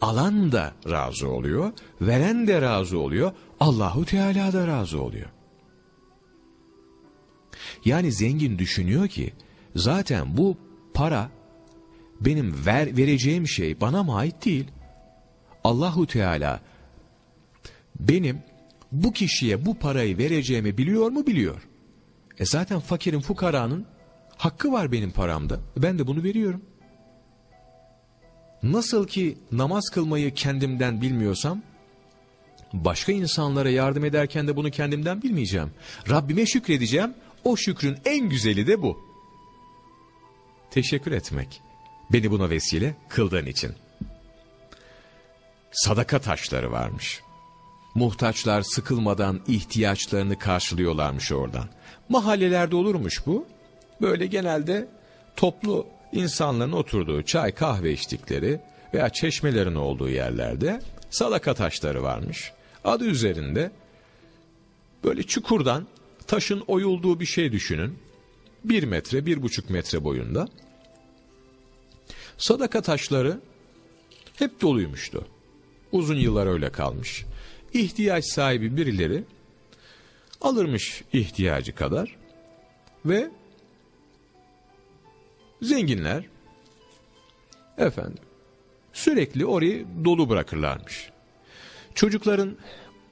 Alan da razı oluyor, veren de razı oluyor, Allahu Teala da razı oluyor. Yani zengin düşünüyor ki zaten bu para benim ver, vereceğim şey bana mı ait değil? Allahu Teala benim bu kişiye bu parayı vereceğimi biliyor mu biliyor. E zaten fakirin fukaranın hakkı var benim paramda. Ben de bunu veriyorum. Nasıl ki namaz kılmayı kendimden bilmiyorsam, başka insanlara yardım ederken de bunu kendimden bilmeyeceğim. Rabbime şükredeceğim, o şükrün en güzeli de bu. Teşekkür etmek, beni buna vesile kıldığın için. Sadaka taşları varmış. Muhtaçlar sıkılmadan ihtiyaçlarını karşılıyorlarmış oradan. Mahallelerde olurmuş bu. Böyle genelde toplu insanların oturduğu çay kahve içtikleri veya çeşmelerin olduğu yerlerde sadaka taşları varmış. Adı üzerinde böyle çukurdan taşın oyulduğu bir şey düşünün. Bir metre, bir buçuk metre boyunda. Sadaka taşları hep doluymuştu. Uzun yıllar öyle kalmış ihtiyaç sahibi birileri alırmış ihtiyacı kadar ve zenginler efendim sürekli orayı dolu bırakırlarmış. Çocukların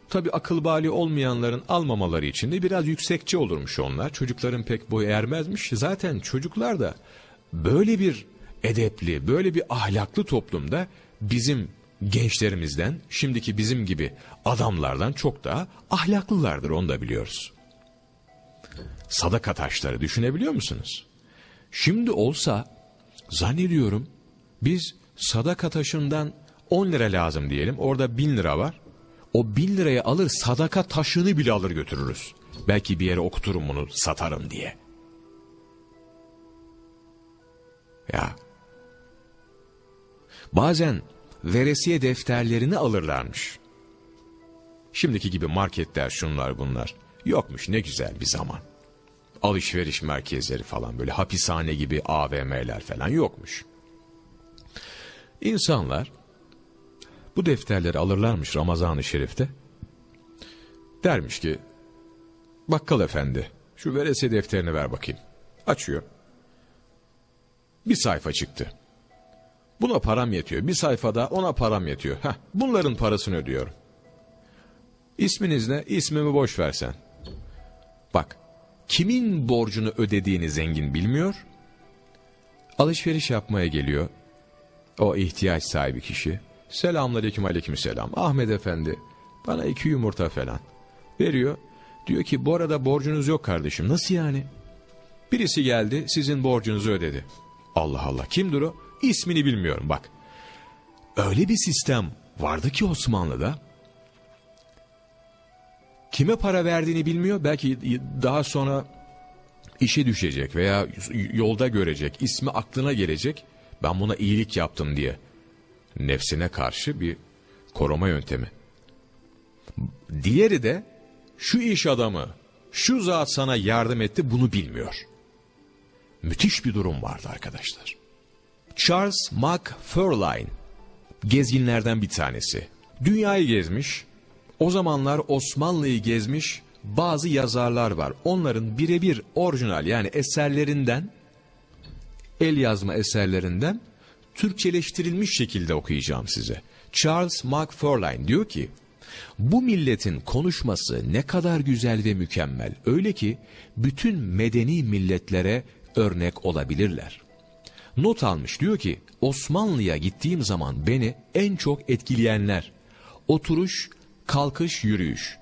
tabi akıl bali olmayanların almamaları için de biraz yüksekçe olurmuş onlar. Çocukların pek boyu ermezmiş. Zaten çocuklar da böyle bir edepli, böyle bir ahlaklı toplumda bizim gençlerimizden, şimdiki bizim gibi adamlardan çok daha ahlaklılardır onu da biliyoruz. Sadaka taşları düşünebiliyor musunuz? Şimdi olsa zannediyorum biz sadaka taşından 10 lira lazım diyelim. Orada 1000 lira var. O 1000 liraya alır sadaka taşını bile alır götürürüz. Belki bir yere okuturum bunu satarım diye. Ya. Bazen veresiye defterlerini alırlarmış. Şimdiki gibi marketler şunlar bunlar. Yokmuş ne güzel bir zaman. Alışveriş merkezleri falan böyle hapishane gibi AVM'ler falan yokmuş. İnsanlar bu defterleri alırlarmış Ramazan-ı Şerif'te. Dermiş ki bakkal efendi şu veresiye defterini ver bakayım. Açıyor. Bir sayfa çıktı. Buna param yetiyor. Bir sayfada ona param yetiyor. Heh, bunların parasını ödüyorum. İsminiz ne? İsmimi boş versen. Bak kimin borcunu ödediğini zengin bilmiyor. Alışveriş yapmaya geliyor. O ihtiyaç sahibi kişi. Selamünaleyküm aleykümselam. Ahmet efendi bana iki yumurta falan. Veriyor. Diyor ki bu arada borcunuz yok kardeşim. Nasıl yani? Birisi geldi sizin borcunuzu ödedi. Allah Allah kimdir o? İsmini bilmiyorum bak. Öyle bir sistem vardı ki Osmanlı'da. Kime para verdiğini bilmiyor. Belki daha sonra işe düşecek veya yolda görecek. ismi aklına gelecek. Ben buna iyilik yaptım diye. Nefsine karşı bir koruma yöntemi. Diğeri de şu iş adamı, şu zat sana yardım etti bunu bilmiyor. Müthiş bir durum vardı arkadaşlar. Charles McFarlane gezginlerden bir tanesi. Dünyayı gezmiş, o zamanlar Osmanlı'yı gezmiş bazı yazarlar var. Onların birebir orijinal yani eserlerinden, el yazma eserlerinden Türkçeleştirilmiş şekilde okuyacağım size. Charles McFarlane diyor ki, bu milletin konuşması ne kadar güzel ve mükemmel. Öyle ki bütün medeni milletlere örnek olabilirler. Not almış diyor ki Osmanlı'ya gittiğim zaman beni en çok etkileyenler oturuş, kalkış, yürüyüş.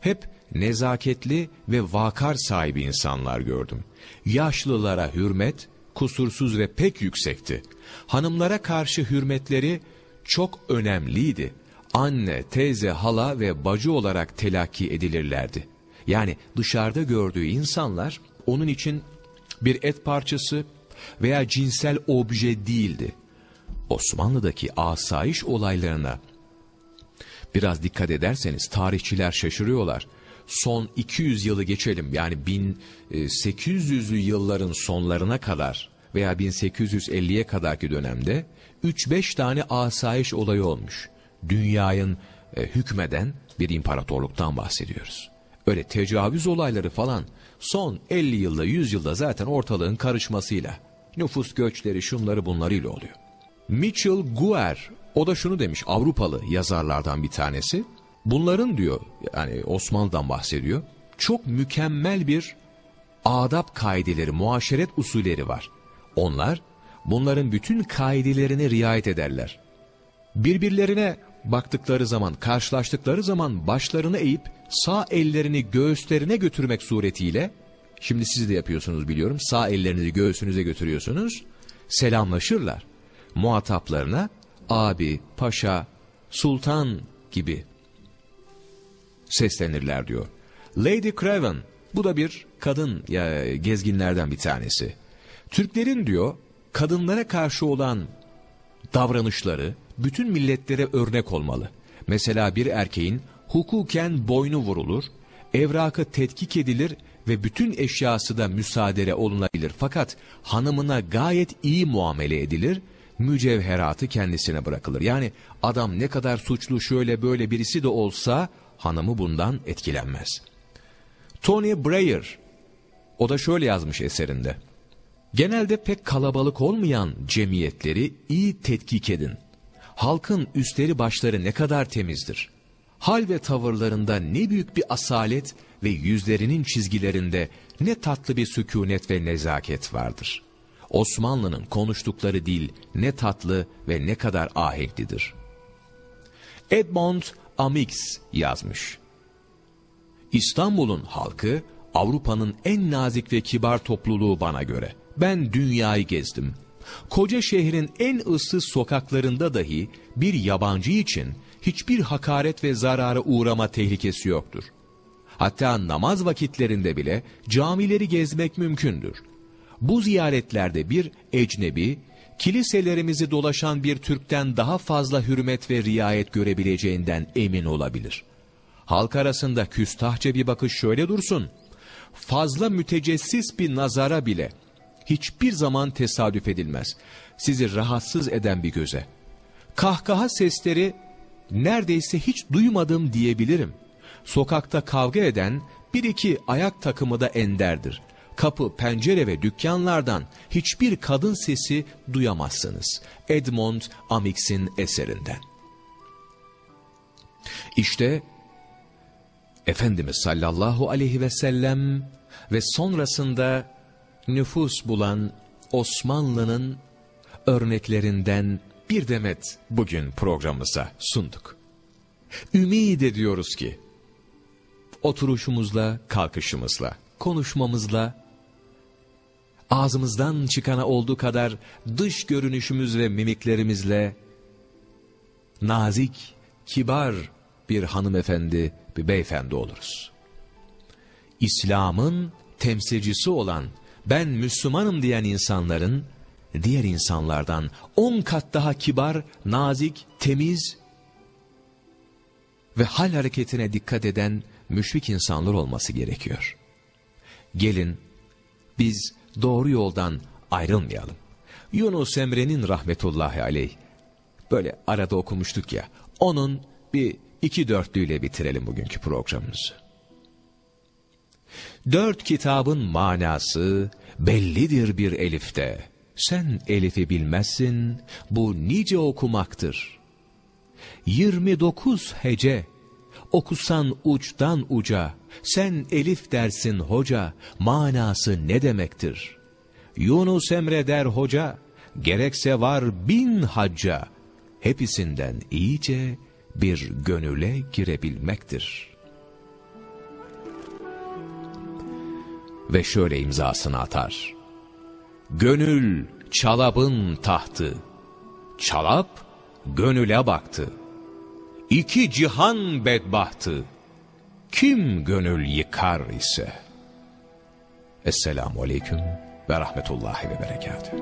Hep nezaketli ve vakar sahibi insanlar gördüm. Yaşlılara hürmet kusursuz ve pek yüksekti. Hanımlara karşı hürmetleri çok önemliydi. Anne, teyze, hala ve bacı olarak telakki edilirlerdi. Yani dışarıda gördüğü insanlar onun için bir et parçası veya cinsel obje değildi. Osmanlı'daki asayiş olaylarına biraz dikkat ederseniz tarihçiler şaşırıyorlar. Son 200 yılı geçelim yani 1800'lü yılların sonlarına kadar veya 1850'ye kadarki dönemde 3-5 tane asayiş olayı olmuş. Dünyayın e, hükmeden bir imparatorluktan bahsediyoruz. Öyle tecavüz olayları falan son 50 yılda 100 yılda zaten ortalığın karışmasıyla nüfus göçleri şunları bunlarıyla oluyor. Mitchell Guer o da şunu demiş Avrupalı yazarlardan bir tanesi. Bunların diyor yani Osmanlı'dan bahsediyor. Çok mükemmel bir adab kaideleri, muaşeret usulleri var. Onlar bunların bütün kaidelerine riayet ederler. Birbirlerine baktıkları zaman, karşılaştıkları zaman başlarını eğip sağ ellerini göğüslerine götürmek suretiyle, şimdi siz de yapıyorsunuz biliyorum, sağ ellerinizi göğsünüze götürüyorsunuz, selamlaşırlar. Muhataplarına abi, paşa, sultan gibi seslenirler diyor. Lady Craven, bu da bir kadın ya, gezginlerden bir tanesi. Türklerin diyor, kadınlara karşı olan davranışları bütün milletlere örnek olmalı. Mesela bir erkeğin hukuken boynu vurulur, evrakı tetkik edilir ve bütün eşyası da müsaadere olunabilir. Fakat hanımına gayet iyi muamele edilir, mücevheratı kendisine bırakılır. Yani adam ne kadar suçlu şöyle böyle birisi de olsa hanımı bundan etkilenmez. Tony Breyer, o da şöyle yazmış eserinde. Genelde pek kalabalık olmayan cemiyetleri iyi tetkik edin. Halkın üstleri başları ne kadar temizdir. Hal ve tavırlarında ne büyük bir asalet ve yüzlerinin çizgilerinde ne tatlı bir sükunet ve nezaket vardır. Osmanlı'nın konuştukları dil ne tatlı ve ne kadar ahenklidir. Edmond Amix yazmış. İstanbul'un halkı Avrupa'nın en nazik ve kibar topluluğu bana göre. Ben dünyayı gezdim. Koca şehrin en ıssız sokaklarında dahi bir yabancı için hiçbir hakaret ve zarara uğrama tehlikesi yoktur. Hatta namaz vakitlerinde bile camileri gezmek mümkündür. Bu ziyaretlerde bir ecnebi, kiliselerimizi dolaşan bir Türk'ten daha fazla hürmet ve riayet görebileceğinden emin olabilir. Halk arasında küstahça bir bakış şöyle dursun, fazla mütecessis bir nazara bile hiçbir zaman tesadüf edilmez. Sizi rahatsız eden bir göze. Kahkaha sesleri neredeyse hiç duymadım diyebilirim. Sokakta kavga eden bir iki ayak takımı da enderdir. Kapı, pencere ve dükkanlardan hiçbir kadın sesi duyamazsınız. Edmond Amix'in eserinden. İşte Efendimiz sallallahu aleyhi ve sellem ve sonrasında nüfus bulan Osmanlı'nın örneklerinden bir demet bugün programımıza sunduk. Ümid ediyoruz ki oturuşumuzla, kalkışımızla, konuşmamızla, ağzımızdan çıkana olduğu kadar dış görünüşümüz ve mimiklerimizle nazik, kibar bir hanımefendi, bir beyefendi oluruz. İslam'ın temsilcisi olan ben Müslümanım diyen insanların diğer insanlardan on kat daha kibar, nazik, temiz ve hal hareketine dikkat eden müşfik insanlar olması gerekiyor. Gelin biz doğru yoldan ayrılmayalım. Yunus Emre'nin rahmetullahi aleyh böyle arada okumuştuk ya onun bir iki dörtlüyle bitirelim bugünkü programımızı. Dört kitabın manası bellidir bir elifte. Sen elifi bilmezsin, bu nice okumaktır. 29 hece, okusan uçtan uca, sen elif dersin hoca, manası ne demektir? Yunus Emre der hoca, gerekse var bin hacca, hepsinden iyice bir gönüle girebilmektir. Ve şöyle imzasını atar. Gönül çalabın tahtı, çalap gönüle baktı. İki cihan bedbahtı, kim gönül yıkar ise. Esselamu Aleyküm ve Rahmetullahi ve Berekatuhu.